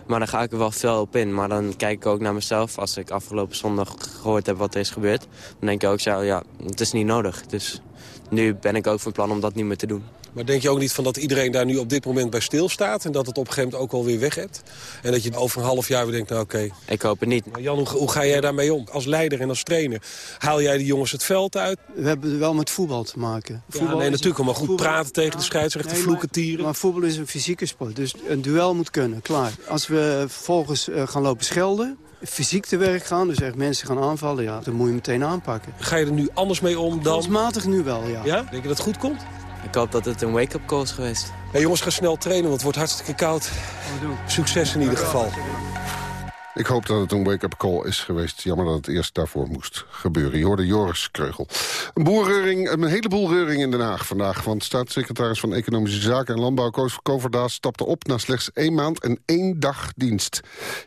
Speaker 26: Maar dan ga ik er wel fel op in. Maar dan kijk ik ook naar mezelf. Als ik afgelopen zondag gehoord heb wat er is gebeurd... dan denk ik ook zo, ja, het is niet nodig. Dus nu ben ik ook van plan om dat niet meer te doen.
Speaker 23: Maar denk je ook niet van dat iedereen daar nu op dit moment bij stilstaat... en dat het op een gegeven moment ook alweer weg hebt? En dat je over een half jaar weer denkt, nou oké. Okay.
Speaker 26: Ik hoop het niet.
Speaker 23: Maar Jan, hoe, hoe, ga jij daarmee om? Als leider en als trainer. Haal jij de jongens het veld uit?
Speaker 24: We hebben wel met voetbal te maken.
Speaker 23: Ja,
Speaker 24: voetbal
Speaker 23: nee, natuurlijk. Maar goed voetbal, praten tegen de scheidsrechter, nee, vloeken, tieren.
Speaker 24: Maar voetbal is een fysieke sport. Dus een duel moet kunnen, klaar. Als we vervolgens uh, gaan lopen schelden fysiek te werk gaan, dus echt mensen gaan aanvallen, ja, dan moet je meteen aanpakken.
Speaker 23: Ga je er nu anders mee om dan?
Speaker 24: Matig nu wel, ja.
Speaker 23: Ja? Denk je dat het goed komt?
Speaker 26: Ik hoop dat het een wake-up call is geweest.
Speaker 23: Jongens, ga snel trainen, want het wordt hartstikke koud. Succes in ieder geval. Ik hoop dat het een wake-up call is geweest. Jammer dat het eerst daarvoor moest gebeuren. Je hoorde Joris Kreugel. Een boelreuring, een heleboel reuring in Den Haag vandaag. Want staatssecretaris van Economische Zaken en Landbouw... Koos Koverdaas stapte op na slechts één maand en één dag dienst.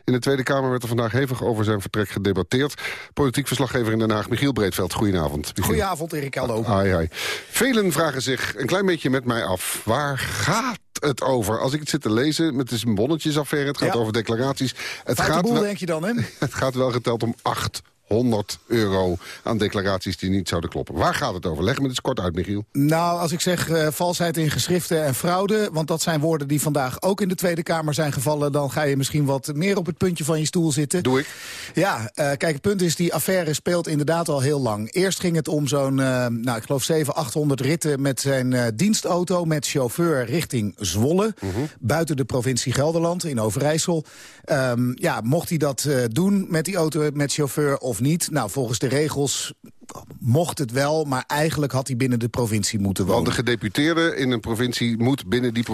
Speaker 23: In de Tweede Kamer werd er vandaag hevig over zijn vertrek gedebatteerd. Politiek verslaggever in Den Haag, Michiel Breedveld. Goedenavond. Michiel.
Speaker 27: Goedenavond, Erik Hallo.
Speaker 23: Ai, ai. Velen vragen zich een klein beetje met mij af... waar gaat
Speaker 7: het over? Als ik het zit te lezen, het is een bonnetjesaffaire, het gaat
Speaker 28: Ja.
Speaker 7: over declaraties. Het gaat,
Speaker 28: boel,
Speaker 7: wel,
Speaker 28: denk je dan, hè?
Speaker 7: het gaat wel geteld om 800 euro aan declaraties die niet zouden kloppen. Waar gaat het over? Leg me eens kort uit, Michiel.
Speaker 28: Nou, als ik zeg eh, valsheid in geschriften en fraude... want dat zijn woorden die vandaag ook in de Tweede Kamer zijn gevallen... dan ga je misschien wat meer op het puntje van je stoel zitten.
Speaker 7: Doe ik.
Speaker 28: Ja, eh, kijk, het punt is, die affaire speelt inderdaad al heel lang. Eerst ging het om zo'n, eh, nou, ik geloof 700, 800 ritten... met zijn dienstauto met chauffeur richting Zwolle... buiten de provincie Gelderland in Overijssel. Ehm, ja, mocht hij dat doen met die auto met chauffeur of niet? Nou, volgens de regels mocht het wel, maar eigenlijk had hij binnen de provincie moeten wonen.
Speaker 7: Want de gedeputeerde in een provincie moet binnen, die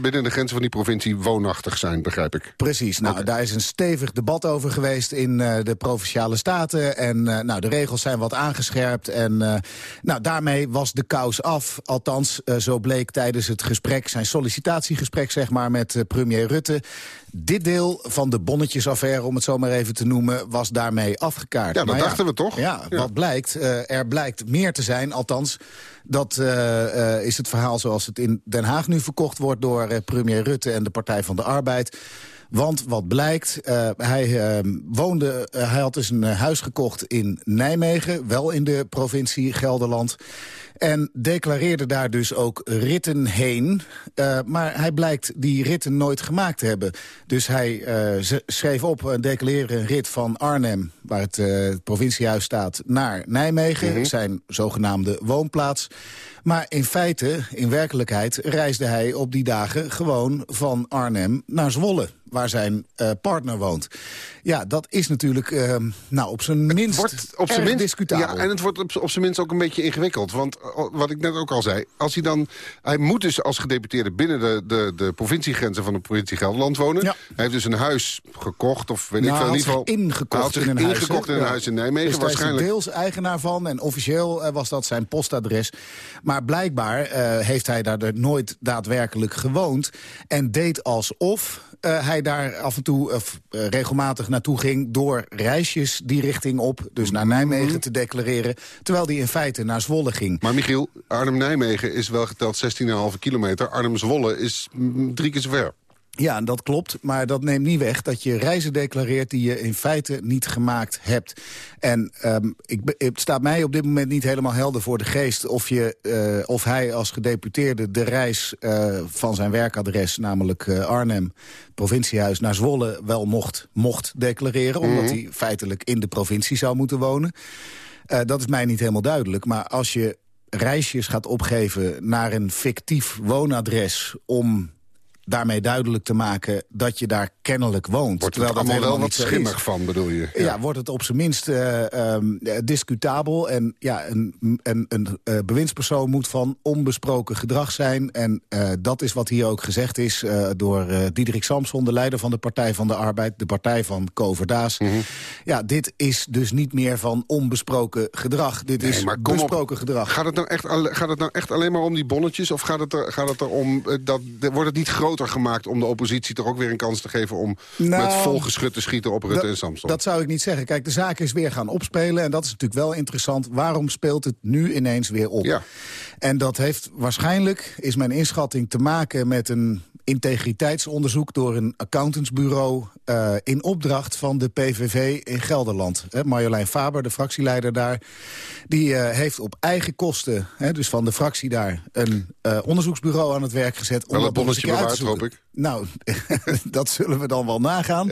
Speaker 7: binnen de grenzen van die provincie woonachtig zijn, begrijp ik.
Speaker 28: Precies. Nou, daar is een stevig debat over geweest in eh, de provinciale staten. En eh, nou, de regels zijn wat aangescherpt. En eh, nou, daarmee was de kous af. Althans, zo bleek tijdens het gesprek, zijn sollicitatiegesprek zeg maar, met premier Rutte. Dit deel van de bonnetjesaffaire, om het zo maar even te noemen, was daarmee afgekaart.
Speaker 7: Ja, dat
Speaker 28: Maar
Speaker 7: dachten we toch?
Speaker 28: Ja, wat blijkt, eh, er blijkt meer te zijn, althans... Dat eh, eh, is het verhaal zoals het in Den Haag nu verkocht wordt... door premier Rutte en de Partij van de Arbeid. Want wat blijkt, hij, eh, woonde, hij had dus een huis gekocht in Nijmegen... wel in de provincie Gelderland... En declareerde daar dus ook ritten heen. Eh, maar hij blijkt die ritten nooit gemaakt te hebben. Dus hij eh, schreef op en declareerde een rit van Arnhem... waar het, eh, het provinciehuis staat, naar Nijmegen. Zijn zogenaamde woonplaats. Maar in feite, in werkelijkheid, reisde hij op die dagen gewoon van Arnhem naar Zwolle. Waar zijn partner woont. Ja, dat is natuurlijk nou, op zijn minst
Speaker 7: op zijn minst,
Speaker 28: discutabel.
Speaker 7: Ja, en het wordt op, op zijn minst ook een beetje ingewikkeld. Want wat ik net ook al zei, als hij dan... Hij moet dus als gedeputeerde binnen de, de, de provinciegrenzen van de provincie Gelderland wonen. Hij heeft dus een huis gekocht, of weet
Speaker 28: Nou,
Speaker 7: ik veel. In ieder geval,
Speaker 28: ingekocht
Speaker 7: hij had zich
Speaker 28: in een huis.
Speaker 7: ingekocht
Speaker 28: hè?
Speaker 7: in een
Speaker 28: Ja.
Speaker 7: huis in Nijmegen.
Speaker 28: Dus is hij
Speaker 7: waarschijnlijk.
Speaker 28: deels eigenaar van en officieel eh, was dat zijn postadres. Maar blijkbaar eh, heeft hij daar nooit daadwerkelijk gewoond. En deed alsof eh, hij daar af en toe eh, regelmatig naartoe ging... door reisjes die richting op, dus naar Nijmegen te declareren... terwijl hij in feite naar Zwolle ging.
Speaker 7: Maar Michiel, Arnhem-Nijmegen is wel geteld 16,5 kilometer. Arnhem-Zwolle is mm, drie keer zo ver.
Speaker 28: Ja, dat klopt. Maar dat neemt niet weg dat je reizen declareert... die je in feite niet gemaakt hebt. En ehm, ik, het staat mij op dit moment niet helemaal helder voor de geest... of, je, eh, of hij als gedeputeerde de reis eh, van zijn werkadres... namelijk eh, Arnhem, provinciehuis, naar Zwolle... wel mocht, mocht declareren. Omdat hij feitelijk in de provincie zou moeten wonen. Dat is mij niet helemaal duidelijk. Maar als je reisjes gaat opgeven naar een fictief woonadres... om daarmee duidelijk te maken dat je daar kennelijk woont.
Speaker 7: Wordt
Speaker 28: terwijl
Speaker 7: het allemaal wel
Speaker 28: helemaal
Speaker 7: wat
Speaker 28: is.
Speaker 7: schimmig van, bedoel je?
Speaker 28: Ja. wordt het op zijn minst eh, discutabel. En ja, een, een, een eh, bewindspersoon moet van onbesproken gedrag zijn. En eh, dat is wat hier ook gezegd is door Diederik Samson... de leider van de Partij van de Arbeid, de partij van Koverdaas.
Speaker 7: Mhm.
Speaker 28: Ja, dit is dus niet meer van onbesproken gedrag. Dit
Speaker 7: Nee,
Speaker 28: is
Speaker 7: maar kom op.
Speaker 28: besproken gedrag.
Speaker 7: Gaat het, nou echt, gaat het nou echt alleen maar om die bonnetjes? Of gaat het er, gaat het er om, dat, wordt het niet groter gemaakt om de oppositie toch ook weer een kans te geven... om
Speaker 28: Nou,
Speaker 7: met vol geschut te schieten op Rutte en Samson?
Speaker 28: Dat zou ik niet zeggen. Kijk, de zaak is weer gaan opspelen. En dat is natuurlijk wel interessant. Waarom speelt het nu ineens weer op? En dat heeft waarschijnlijk, is mijn inschatting, te maken met een integriteitsonderzoek door een accountantsbureau eh, in opdracht van de PVV in Gelderland. Marjolein Faber, de fractieleider daar, die eh, heeft op eigen kosten, dus van de fractie daar, een eh, onderzoeksbureau aan het werk gezet.
Speaker 7: Wel een
Speaker 28: dat te
Speaker 7: bewaard,
Speaker 28: zoeken. Nou, dat zullen we dan wel nagaan.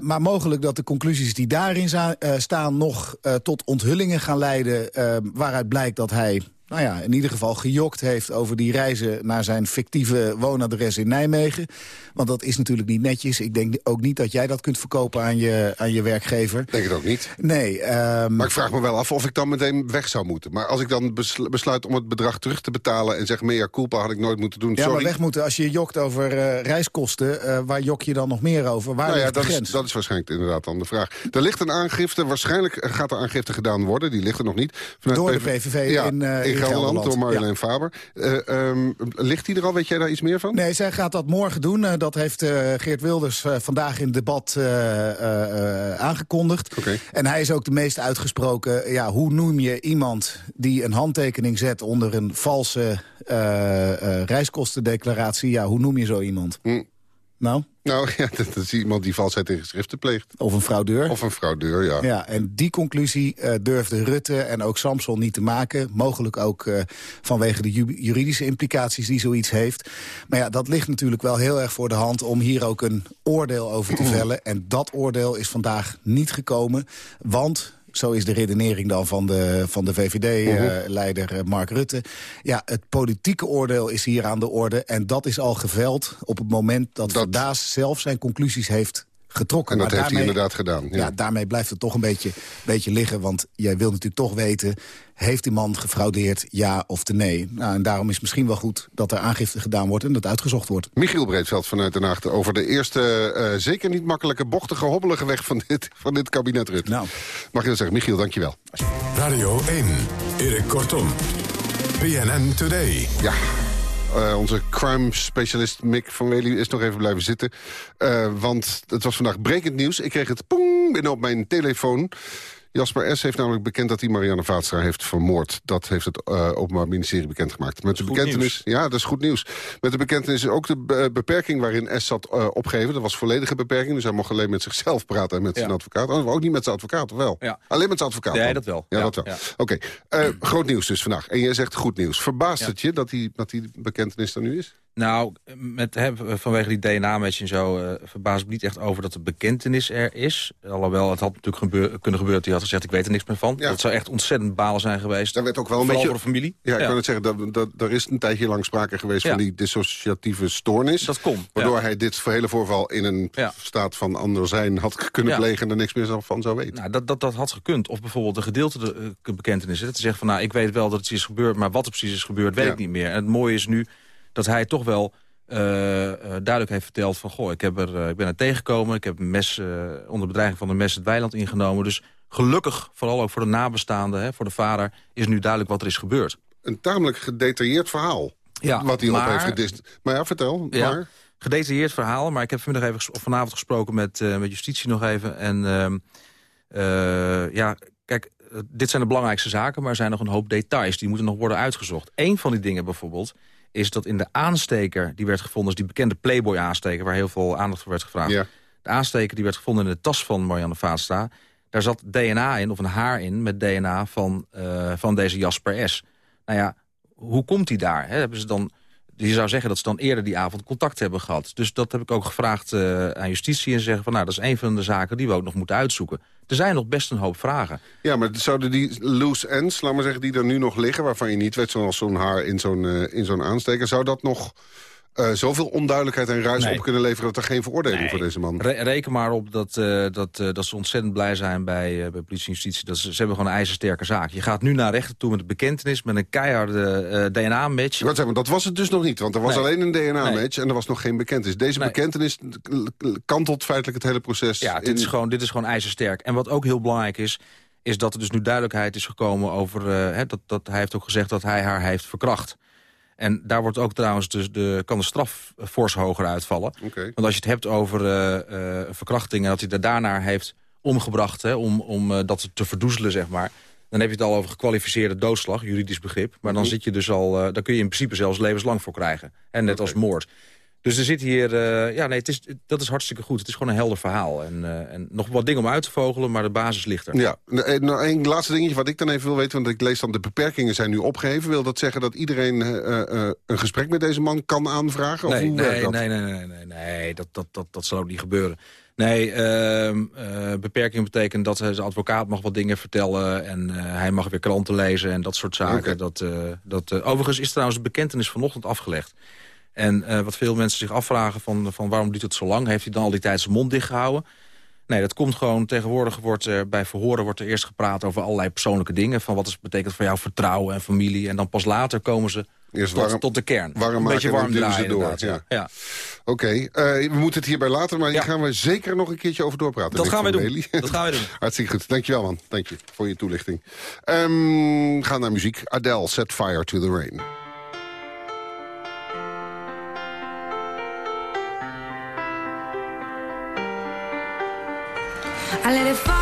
Speaker 28: Maar mogelijk dat de conclusies die daarin staan... nog tot onthullingen gaan leiden... waaruit blijkt dat hij nou ja, in ieder geval gejokt heeft over die reizen... naar zijn fictieve woonadres in Nijmegen. Want dat is natuurlijk niet netjes. Ik denk ook niet dat jij dat kunt verkopen aan je, aan je werkgever.
Speaker 7: Denk het ook niet.
Speaker 28: Nee. ehm,
Speaker 7: Maar ik vraag me wel af of ik dan meteen weg zou moeten. Maar als ik dan besl- besluit om het bedrag terug te betalen... en zeg, mea culpa had ik nooit moeten doen,
Speaker 28: ja,
Speaker 7: sorry.
Speaker 28: maar weg moeten. Als je jokt over eh, reiskosten, eh, waar jok je dan nog meer over? Waar
Speaker 7: Nou ja, dat is,
Speaker 28: grens?
Speaker 7: dat is waarschijnlijk inderdaad dan de vraag. Er ligt een aangifte, waarschijnlijk gaat er aangifte gedaan worden. Die ligt er nog niet. Vanuit
Speaker 28: Door de PVV
Speaker 7: ja,
Speaker 28: in, eh, in
Speaker 7: Gelderland, door Marjolein
Speaker 28: Ja.
Speaker 7: Faber. Eh, ehm, ligt die er al? Weet jij daar iets meer van?
Speaker 28: Nee, zij gaat dat morgen doen. Eh, dat heeft eh, Geert Wilders vandaag in het debat aangekondigd. En hij is ook de meest uitgesproken. Ja, hoe noem je iemand die een handtekening zet onder een valse reiskostendeclaratie. Ja, hoe noem je zo iemand?
Speaker 7: Hm.
Speaker 28: Nou?
Speaker 7: Nou, ja, dat is iemand die valsheid in geschriften pleegt.
Speaker 28: Of een fraudeur.
Speaker 7: Of een fraudeur, ja.
Speaker 28: Ja, en die conclusie uh, durfde Rutte en ook Samson niet te maken. Mogelijk ook uh, vanwege de juridische implicaties die zoiets heeft. Maar ja, dat ligt natuurlijk wel heel erg voor de hand... om hier ook een oordeel over te vellen. En dat oordeel is vandaag niet gekomen. Want zo is de redenering dan van de, van de VVD-leider uh, Mark Rutte. Ja, het politieke oordeel is hier aan de orde. En dat is al geveld op het moment dat, dat... Daas zelf zijn conclusies heeft getrokken.
Speaker 7: En dat
Speaker 28: maar
Speaker 7: heeft
Speaker 28: daarmee,
Speaker 7: hij inderdaad gedaan. Ja.
Speaker 28: ja. daarmee blijft het toch een beetje, beetje liggen. Want jij wil natuurlijk toch weten... heeft die man gefraudeerd, ja of te nee? Nou, en daarom is het misschien wel goed dat er aangifte gedaan wordt... en dat uitgezocht wordt.
Speaker 7: Michiel Breedveld vanuit Den Haag over de eerste... Uh, zeker niet makkelijke, bochtige, hobbelige weg van dit, van dit kabinet Rutte.
Speaker 28: Nou.
Speaker 7: Mag je dat zeggen? Michiel, dankjewel.
Speaker 6: Radio 1, Erik Kortom. BNN Today.
Speaker 7: Ja, uh, onze crime-specialist Mick van Wely is nog even blijven zitten. Uh, want het was vandaag brekend nieuws. Ik kreeg het pong binnen op mijn telefoon. Jasper S. heeft namelijk bekend dat hij Marianne Vaatstra heeft vermoord. Dat heeft het uh, Openbaar Ministerie bekendgemaakt. Met de bekentenis, ja, dat is goed nieuws. Met de bekentenis is ook de be beperking waarin S zat uh, opgegeven. Dat was volledige beperking, dus hij mocht alleen met zichzelf praten en met ja. zijn advocaat. Oh, ook niet met zijn advocaat, of wel?
Speaker 8: Ja.
Speaker 7: Alleen met zijn advocaat?
Speaker 8: Nee, dat wel.
Speaker 7: Ja, dat wel. Oké, okay. uh, groot nieuws dus vandaag. En jij zegt goed nieuws. Verbaast het je dat die, dat die bekentenis er nu is?
Speaker 8: Nou, met, he, vanwege die DNA-match en zo... Uh, verbaas ik me niet echt over dat de bekentenis er is. Alhoewel, het had natuurlijk gebeur, kunnen gebeuren... die had gezegd, ik weet er niks meer van. Ja. Dat zou echt ontzettend balen zijn geweest.
Speaker 7: Daar werd ook wel een beetje...
Speaker 8: voor de familie.
Speaker 7: Ja, ik kan het zeggen, dat, dat, er is een tijdje lang sprake geweest... Van die dissociatieve stoornis.
Speaker 8: Dat komt.
Speaker 7: Waardoor hij dit hele voorval in een staat van ander zijn had kunnen plegen... en er niks meer van zou weten.
Speaker 8: Nou, dat, dat, dat had gekund. Of bijvoorbeeld een gedeelte bekentenis. Te zeggen van, nou, ik weet wel dat het is gebeurd... maar wat er precies is gebeurd, weet ik niet meer. En het mooie is nu dat hij toch wel... Uh, uh, duidelijk heeft verteld van... goh, ik, heb er, uh, ik ben er tegengekomen, ik heb een mes, onder bedreiging van een mes het weiland ingenomen. Dus gelukkig, vooral ook voor de nabestaanden, hè, voor de vader... is nu duidelijk wat er is gebeurd.
Speaker 7: Een tamelijk gedetailleerd verhaal,
Speaker 8: ja,
Speaker 7: wat hij
Speaker 8: maar,
Speaker 7: op heeft gedist. Maar ja, vertel.
Speaker 8: Ja,
Speaker 7: maar...
Speaker 8: Gedetailleerd verhaal, maar ik heb vanmiddag even, of vanavond gesproken met, met justitie nog even. En ehm, ja, kijk, dit zijn de belangrijkste zaken, maar er zijn nog een hoop details. Die moeten nog worden uitgezocht. Eén van die dingen bijvoorbeeld is dat in de aansteker die werd gevonden... is die bekende Playboy-aansteker waar heel veel aandacht voor werd gevraagd.
Speaker 7: Ja.
Speaker 8: De aansteker die werd gevonden in de tas van Marianne Vaatstra... daar zat DNA in, of een haar in, met DNA van, uh, van deze Jasper S. Nou ja, hoe komt hij daar? Hè? Hebben ze dan, je zou zeggen dat ze dan eerder die avond contact hebben gehad. Dus dat heb ik ook gevraagd uh, aan justitie en zeggen van... nou, dat is een van de zaken die we ook nog moeten uitzoeken. Er zijn nog best een hoop vragen.
Speaker 7: Ja, maar zouden die loose ends, laat maar zeggen, die er nu nog liggen... waarvan je niet weet, zoals zo'n haar in zo'n uh, in zo'n aansteker... zou dat nog uh, zoveel onduidelijkheid en ruis nee. op kunnen leveren... dat er geen veroordeling
Speaker 8: nee.
Speaker 7: voor deze man...
Speaker 8: Re reken maar op dat, uh, dat, uh, dat ze ontzettend blij zijn bij, bij politie en justitie. Dat ze, ze hebben gewoon een ijzersterke zaak. Je gaat nu naar rechter toe met een bekentenis... met een keiharde DNA-match.
Speaker 7: Wat zeggen, dat was het dus nog niet, want er was
Speaker 8: nee.
Speaker 7: alleen een DNA-match... en er was nog geen bekentenis. Deze bekentenis kantelt feitelijk het hele proces.
Speaker 8: Ja, dit,
Speaker 7: in...
Speaker 8: is gewoon, dit is gewoon ijzersterk. En wat ook heel belangrijk is is dat er dus nu duidelijkheid is gekomen over... Uh, dat, dat hij heeft ook gezegd dat hij haar heeft verkracht. En daar wordt ook trouwens dus de, kan de straf fors hoger uitvallen.
Speaker 7: Okay.
Speaker 8: Want als je het hebt over uh, uh, verkrachting... en dat hij er daarnaar heeft omgebracht hè, om, om dat te verdoezelen, zeg maar... dan heb je het al over gekwalificeerde doodslag, juridisch begrip. Maar dan, zit je dus al, dan kun je in principe zelfs levenslang voor krijgen. En net okay. als moord. Dus er zit hier... Uh, ja, nee, het is, dat is hartstikke goed. Het is gewoon een helder verhaal. En, uh, en nog wat dingen om uit te vogelen, maar de basis ligt er.
Speaker 7: Ja, nou, een laatste dingetje wat ik dan even wil weten... want ik lees dan de beperkingen zijn nu opgeheven. Wil dat zeggen dat iedereen uh, een gesprek met deze man kan aanvragen?
Speaker 8: Nee,
Speaker 7: of hoe
Speaker 8: nee,
Speaker 7: dat?
Speaker 8: nee, nee, nee, nee, nee, dat, dat, dat, dat zal ook niet gebeuren. Nee, uh, beperking betekent dat zijn advocaat mag wat dingen vertellen... en hij mag weer kranten lezen en dat soort zaken. Okay. Dat, dat, overigens is trouwens de bekentenis vanochtend afgelegd. En uh, wat veel mensen zich afvragen van, van waarom duurt het zo lang? Heeft hij dan al die tijd zijn mond dicht gehouden? Nee, dat komt gewoon, tegenwoordig wordt er bij verhoren wordt er eerst gepraat over allerlei persoonlijke dingen. Van wat het betekent voor jou vertrouwen en familie. En dan pas later komen ze
Speaker 7: Eerst
Speaker 8: tot,
Speaker 7: warm,
Speaker 8: tot de kern.
Speaker 7: Warm
Speaker 8: een beetje warm draaien
Speaker 7: door. Ja.
Speaker 8: ja.
Speaker 7: Oké, okay. uh, we moeten het hierbij laten, maar hier gaan we zeker nog een keertje over doorpraten.
Speaker 8: Dat gaan we doen. Dat gaan we doen.
Speaker 7: Hartstikke goed. Dankjewel man. Dank je voor je toelichting. Um, gaan naar muziek. Adele, Set Fire to the Rain.
Speaker 29: I let it fall.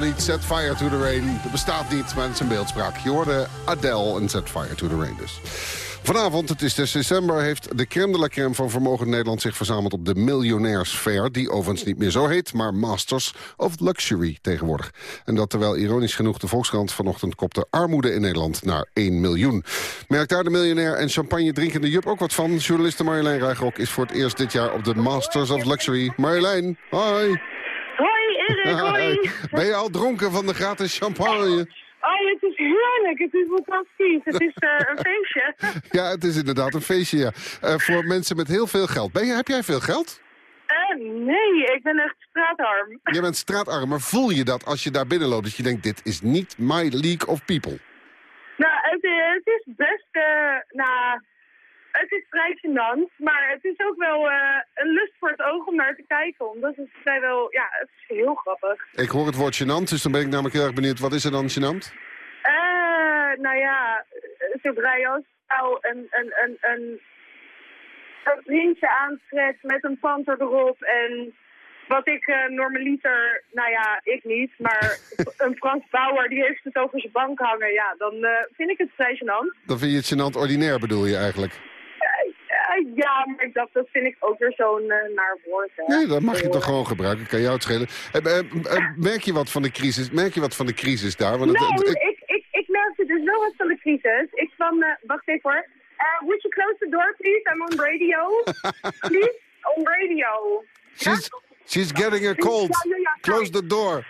Speaker 7: Niet. Set fire to the rain. Dat bestaat niet, maar het beeldspraak. Je hoorde Adele en Set fire to the rain dus. Vanavond, het is 6 december, heeft de crème de la crème van Vermogen Nederland zich verzameld op de Millionaires Fair. Die overigens niet meer zo heet, maar Masters of Luxury tegenwoordig. En dat terwijl ironisch genoeg de Volkskrant vanochtend kopte armoede in Nederland naar 1 miljoen. Merkt daar de miljonair en champagne drinkende Jup ook wat van? Journaliste Marjolein Rijgrok is voor het eerst dit jaar op de Masters of Luxury. Marjolein, hoi.
Speaker 29: Hoi Erik, hoi.
Speaker 7: Ben je al dronken van de gratis champagne?
Speaker 29: Oh, het is heerlijk. Het is fantastisch. Het is uh, een feestje.
Speaker 7: ja, het is inderdaad een feestje, ja. Uh, voor mensen met heel veel geld. Ben je, heb jij veel geld?
Speaker 29: Uh, nee, ik ben echt straatarm.
Speaker 7: Je bent straatarm, maar voel je dat als je daar binnen loopt... dat je denkt, dit is niet my league of people?
Speaker 29: Nou, het, het is best... nou, het is vrij gênant, maar het is ook wel uh, een lust voor het oog om naar te kijken. Omdat het vrij wel, ja, het is heel grappig.
Speaker 7: Ik hoor het woord gênant, dus dan ben ik namelijk heel erg benieuwd. Wat is er dan gênant?
Speaker 29: Uh, nou ja, zodra je als vrouw een, een, een, een, een vriendje aantrekt met een panter erop en... Wat ik uh, normaliter, nou ja, ik niet, maar een Frans Bauer die heeft het over zijn bank hangen. Ja, dan uh, vind ik het vrij gênant.
Speaker 7: Dan vind je het gênant ordinair bedoel je eigenlijk?
Speaker 29: Uh, ja, maar ik dacht, dat vind ik ook weer zo'n naar woord. Hè.
Speaker 7: Nee, dat mag je toch gewoon gebruiken. Kan jou het schelen. merk je wat van de crisis? Merk je wat van de crisis daar?
Speaker 29: Want nee, het, ik, ik, ik merkte dus wel wat van de crisis. Ik van, wacht even hoor. would you close the door, please? I'm on radio. please, on radio.
Speaker 7: She's, she's getting a cold. Close the door.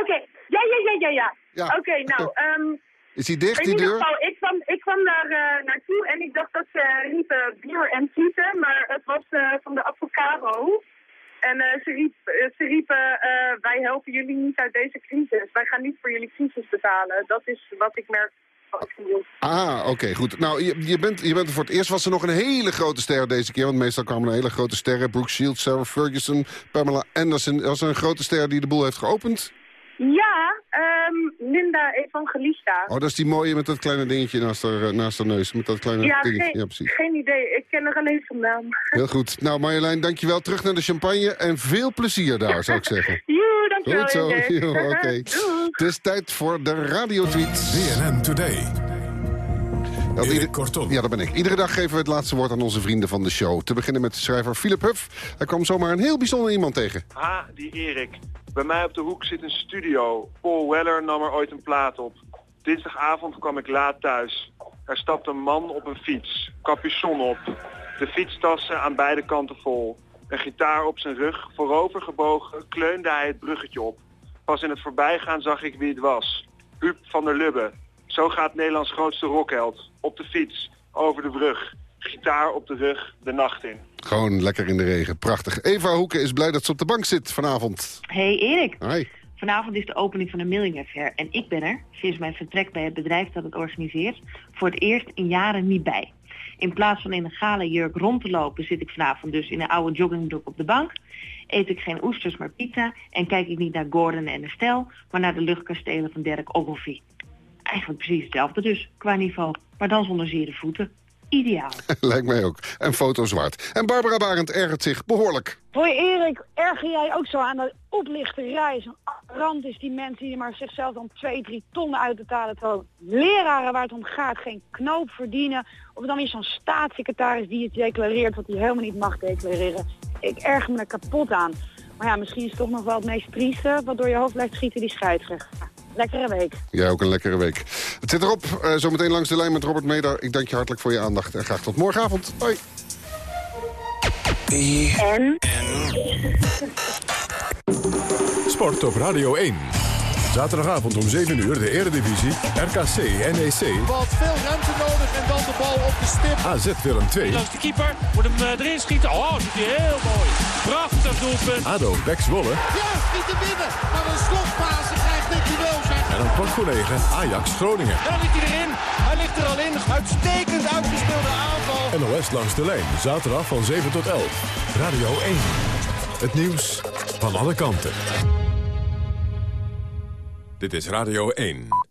Speaker 29: Oké, okay. ja, ja, ja, ja, ja. ja. Oké, okay, nou... Um,
Speaker 7: is die dicht, die deur?
Speaker 29: Geval, ik, kwam, ik kwam daar uh, naartoe en ik dacht dat ze riepen bier en tieten, maar het was uh, van de avocado. En uh, ze, riep, ze riepen, wij helpen jullie niet uit deze crisis. Wij gaan niet voor jullie crisis betalen. Dat is wat ik merk.
Speaker 7: Ah, oké, okay, goed. Nou, je, je, bent, je bent er voor het eerst. Was er nog een hele grote ster deze keer? Want meestal kwamen er hele grote sterren. Brooke Shields, Sarah Ferguson, Pamela Anderson. Was er een grote ster die de boel heeft geopend?
Speaker 29: Ja, um, Linda Evangelista.
Speaker 7: Oh, dat is die mooie met dat kleine dingetje naast haar, naast haar neus. Met dat kleine
Speaker 29: ja,
Speaker 7: dingetje.
Speaker 29: Geen,
Speaker 7: ja, precies.
Speaker 29: geen idee. Ik ken er alleen vandaan.
Speaker 7: Heel goed. Nou, Marjolein, dankjewel. Terug naar de champagne en veel plezier daar, zou ik zeggen.
Speaker 29: Joe, dankjewel.
Speaker 7: Goed zo. Oké. Okay. Het is tijd voor de radiotweet.
Speaker 6: BNN Today.
Speaker 7: Dat ieder... Ja, dat ben ik. Iedere dag geven we het laatste woord aan onze vrienden van de show. Te beginnen met de schrijver Philip Huff. Hij kwam zomaar een heel bijzonder iemand tegen.
Speaker 30: Ah, die Erik. Bij mij op de hoek zit een studio. Paul Weller nam er ooit een plaat op. Dinsdagavond kwam ik laat thuis. Er stapt een man op een fiets. Capuchon op. De fietstassen aan beide kanten vol. Een gitaar op zijn rug. Voorover gebogen kleunde hij het bruggetje op. Pas in het voorbijgaan zag ik wie het was. Huub van der Lubbe. Zo gaat Nederlands grootste rockheld. Op de fiets. Over de brug. Gitaar op de rug. De nacht in.
Speaker 7: Gewoon lekker in de regen. Prachtig. Eva Hoeken is blij dat ze op de bank zit vanavond.
Speaker 31: Hey Erik.
Speaker 7: Hoi.
Speaker 31: Vanavond is de opening van de Millionaire Fair. En ik ben er, sinds mijn vertrek bij het bedrijf dat het organiseert, voor het eerst in jaren niet bij. In plaats van in een gale jurk rond te lopen, zit ik vanavond dus in een oude joggingbroek op de bank. Eet ik geen oesters, maar pizza. En kijk ik niet naar Gordon en Estelle, maar naar de luchtkastelen van Dirk Ogilvie. Eigenlijk precies hetzelfde dus, qua niveau. Maar dan zonder zere voeten. Ideaal.
Speaker 7: Lijkt mij ook. En foto zwart. En Barbara Barend ergert zich behoorlijk.
Speaker 32: Hoi Erik, erger jij ook zo aan de oplichterij? Zo'n rand is die mensen die maar zichzelf dan twee, drie tonnen uitbetalen. Terwijl leraren waar het om gaat geen knoop verdienen. Of dan weer zo'n staatssecretaris die het declareert wat hij helemaal niet mag declareren. Ik erger me er kapot aan. Maar ja, misschien is het toch nog wel het meest trieste wat door je hoofd blijft schieten die scheidsrechter. Lekkere week.
Speaker 7: Jij ook een lekkere week. Het zit erop. Uh, zometeen langs de lijn met Robert Meder. Ik dank je hartelijk voor je aandacht en graag tot morgenavond. Hoi.
Speaker 29: En?
Speaker 6: Sport op Radio 1. Zaterdagavond om 7 uur de Eredivisie, RKC NEC.
Speaker 33: Wat veel ruimte nodig en dan de bal op de stip.
Speaker 6: AZ Willem 2.
Speaker 27: Langs de keeper, moet hem uh, erin schieten. Oh, dat is heel mooi. Prachtig doelpunt.
Speaker 6: ADO Bex Wolle.
Speaker 33: Ja, niet te winnen. Maar een slotfase.
Speaker 6: En om kwart voor 9 Ajax Groningen.
Speaker 27: Daar ligt hij erin. Hij ligt er al in. Uitstekend uitgespeelde aanval.
Speaker 6: NOS langs de lijn. Zaterdag van 7 tot 11. Radio 1. Het nieuws van alle kanten. Dit is Radio 1.